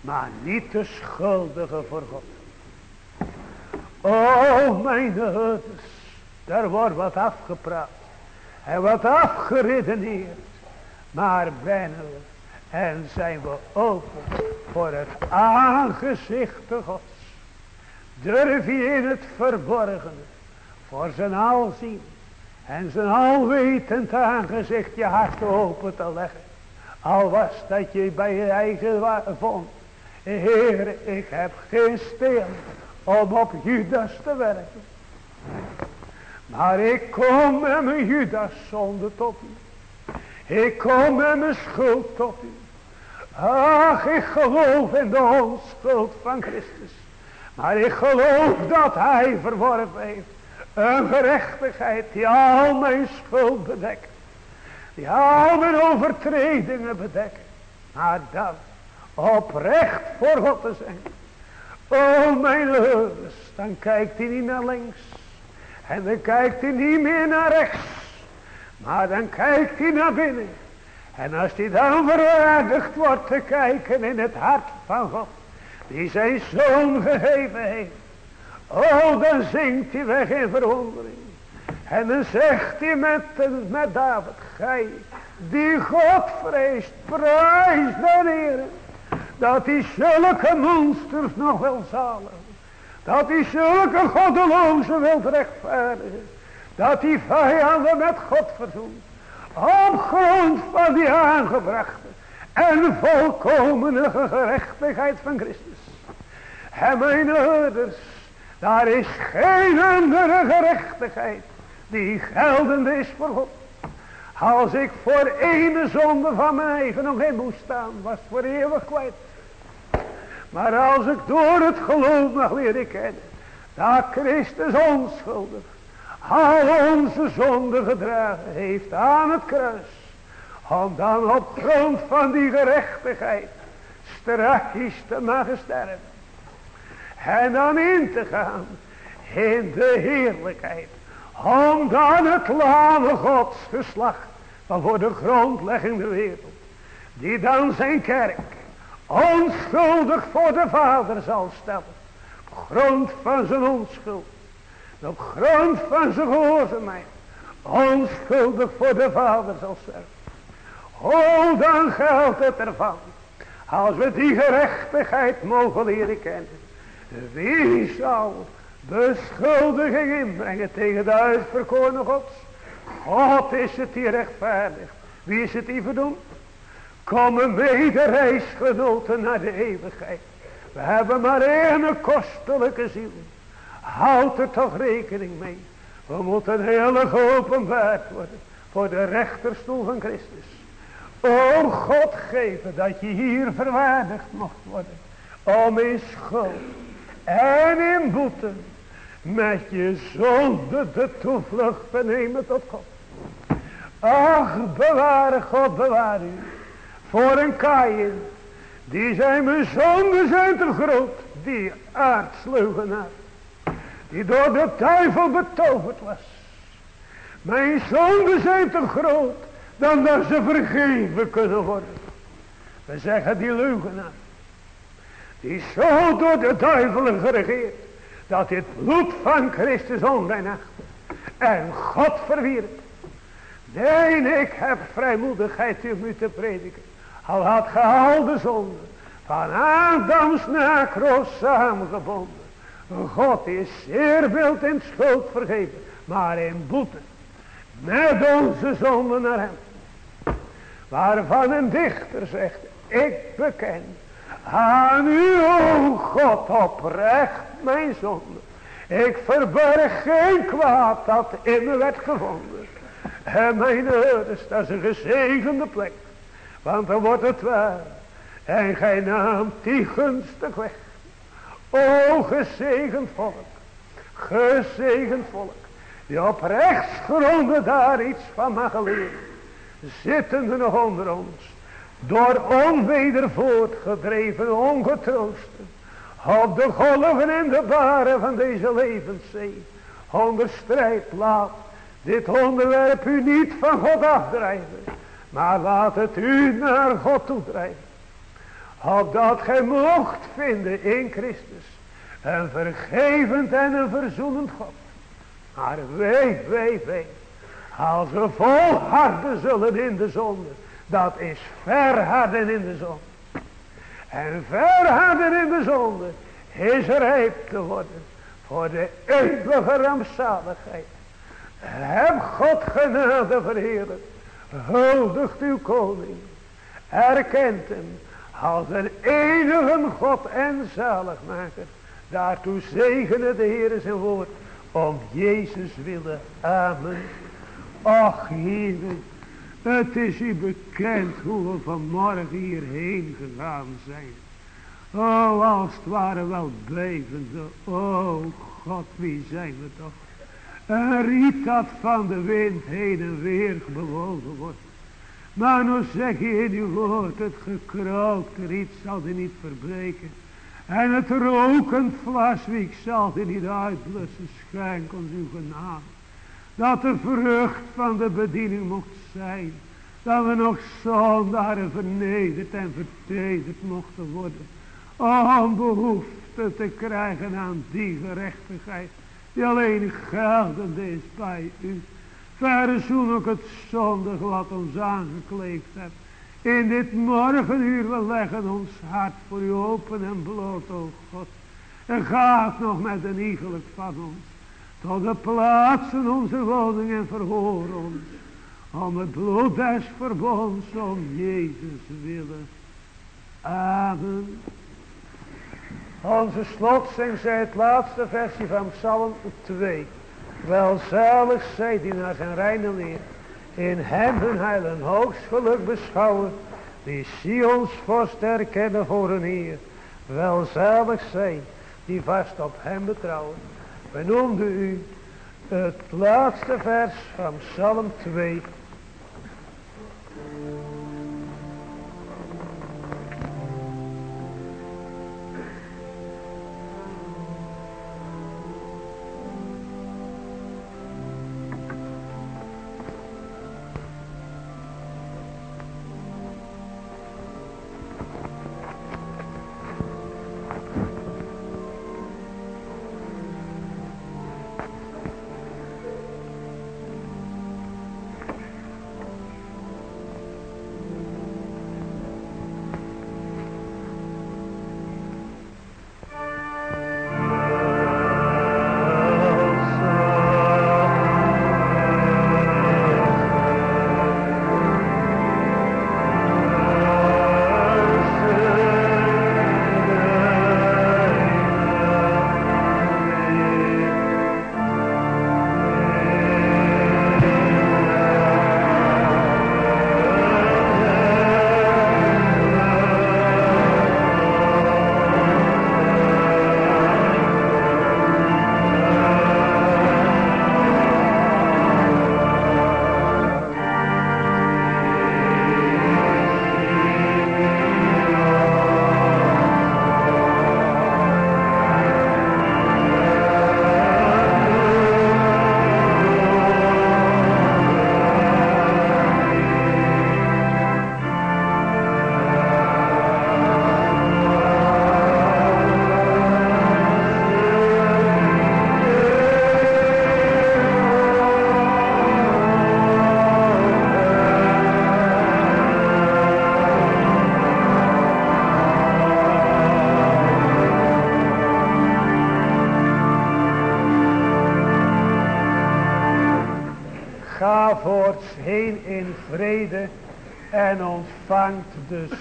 [SPEAKER 2] Maar niet de schuldige voor God. Oh, mijn herders. Daar wordt wat afgepraat. En wat afgeredeneerd. Maar bijna en zijn we open voor het aangezicht Gods. Durf je in het verborgene voor zijn alzien en zijn alwetend aangezicht je hart open te leggen. Al was dat je bij je eigen vond. Heer, ik heb geen steen om op Judas te werken. Maar ik kom met mijn Judas zonde tot u. Ik kom met mijn schuld tot u. Ach, ik geloof in de onschuld van Christus. Maar ik geloof dat hij verworven heeft. Een gerechtigheid die al mijn schuld bedekt. Die al mijn overtredingen bedekt. Maar dan oprecht voor God te zijn. O mijn heers, dan kijkt hij niet naar links. En dan kijkt hij niet meer naar rechts. Maar dan kijkt hij naar binnen. En als hij dan verwaardigd wordt te kijken in het hart van God. Die zijn zoon gegeven heeft. Oh, dan zingt hij weg in verwondering. En dan zegt hij met, met David. Gij die God vreest. Prijs de Heer. Dat hij zulke monsters nog wil zalen. Dat hij zulke goddelozen wil rechtvaardigen. Dat hij vijanden met God verzoent. Op grond van die aangebrachte en volkomene gerechtigheid van Christus. En mijn ouders, daar is geen andere gerechtigheid die geldende is voor God. Als ik voor ene zonde van mijn eigen nog in moest staan, was voor eeuwig kwijt. Maar als ik door het geloof mag leren kennen, dat Christus onschuldig al onze zonde gedragen heeft aan het kruis. Om dan op grond van die gerechtigheid strakjes te mogen sterven. En dan in te gaan in de heerlijkheid. Om dan het lame Gods geslacht van voor de grondlegging der wereld. Die dan zijn kerk onschuldig voor de Vader zal stellen. Op grond van zijn onschuld op grond van zijn gehoorzaamheid onschuldig voor de vader zal sterven. Oh, dan geldt het ervan. Als we die gerechtigheid mogen leren kennen. Wie zal beschuldiging inbrengen tegen de uitverkorene gods? God is het die rechtvaardig. Wie is het die verdoemd? Komen mede reisgenoten naar de eeuwigheid. We hebben maar één kostelijke ziel. Houd er toch rekening mee. We moeten heel geopenbaard worden. Voor de rechterstoel van Christus. O God geven dat je hier verwaardigd mocht worden. Om in schuld en in boete. Met je zonde de toevlucht te nemen tot God. Ach beware God bewaar u. Voor een kaaien. Die zijn mijn zonden zijn te groot. Die aardsleugenaar die door de duivel betoverd was. Mijn zonden zijn te groot dan dat ze vergeven kunnen worden. We zeggen die leugenaar. Die zo door de duivelen geregeerd. Dat dit bloed van Christus onreinachtig. En God verwierp. Nee, ik heb vrijmoedigheid om u te prediken. Al had ge al de zonde van Adams nakroos samengebonden God is zeer wild in schuld vergeven. Maar in boete. Met onze zonden naar hem. Waarvan een dichter zegt. Ik beken. Aan u, o God, oprecht mijn zonde. Ik verberg geen kwaad dat in me werd gevonden. En mijn ouders, dat is een gezegende plek. Want dan wordt het waar. En gij naamt die gunstig weg. O gezegend volk. Gezegend volk. Die op rechtsgronden daar iets van mag leren. Zittende nog onder ons. Door onweder voortgedreven ongetroosten. Op de golven en de baren van deze levenszee. Onder strijd laat dit onderwerp u niet van God afdrijven. Maar laat het u naar God toe drijven. Opdat gij mocht vinden in Christus. Een vergevend en een verzoenend God. Maar wee, wee, wee. Als we volharden zullen in de zonde. Dat is verharden in de zonde. En verharden in de zonde is rijp te worden voor de eeuwige rampzaligheid. Heb God genade verheerlijk. Huldigt uw koning. Erkent hem als een enige God en zaligmaker. Daartoe zegene de Heer zijn woord. Om Jezus willen. Amen. Ach Heer. Het is u bekend hoe we vanmorgen hierheen gegaan zijn. Oh, als het ware wel blijvende. Oh, God, wie zijn we toch. Een riet dat van de wind heen en weer bewogen wordt. Maar nu zeg je in uw woord, het gekrookte riet zal die niet verbreken. En het rokend vlaswiek zal die niet uitblussen, schenk ons uw genade. Dat de vrucht van de bediening mocht zijn. Dat we nog zondaren vernederd en vertederd mochten worden. Om behoefte te krijgen aan die gerechtigheid. Die alleen geldend is bij u. Verzoen ook het zondig wat ons aangekleefd hebt. In dit morgenuur, we leggen ons hart voor u open en bloot, o God. En gaat nog met een iegelijk van ons. Tot de plaatsen onze woning en verhoor ons. Om het bloed des verbonds, om Jezus willen. Amen. Onze slotzing zei het laatste versie van Psalm 2. Welzalig zij die naar zijn reine leer in hem hun heil en hoogst geluk beschouwen, die Sions vorst erkennen voor hun Heer. Welzalig zij die vast op hem betrouwen. We noemden u het laatste vers van Psalm 2.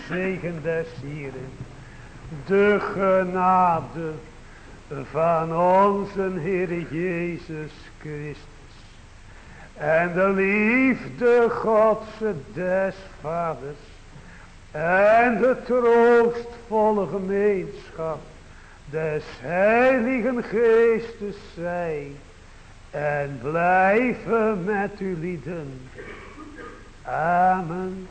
[SPEAKER 2] Zegen des Hieren. De genade van onze Heer Jezus Christus. En de liefde Godse des Vaders. En de troostvolle gemeenschap des Heiligen Geestes zij. En blijven met u lieden. Amen.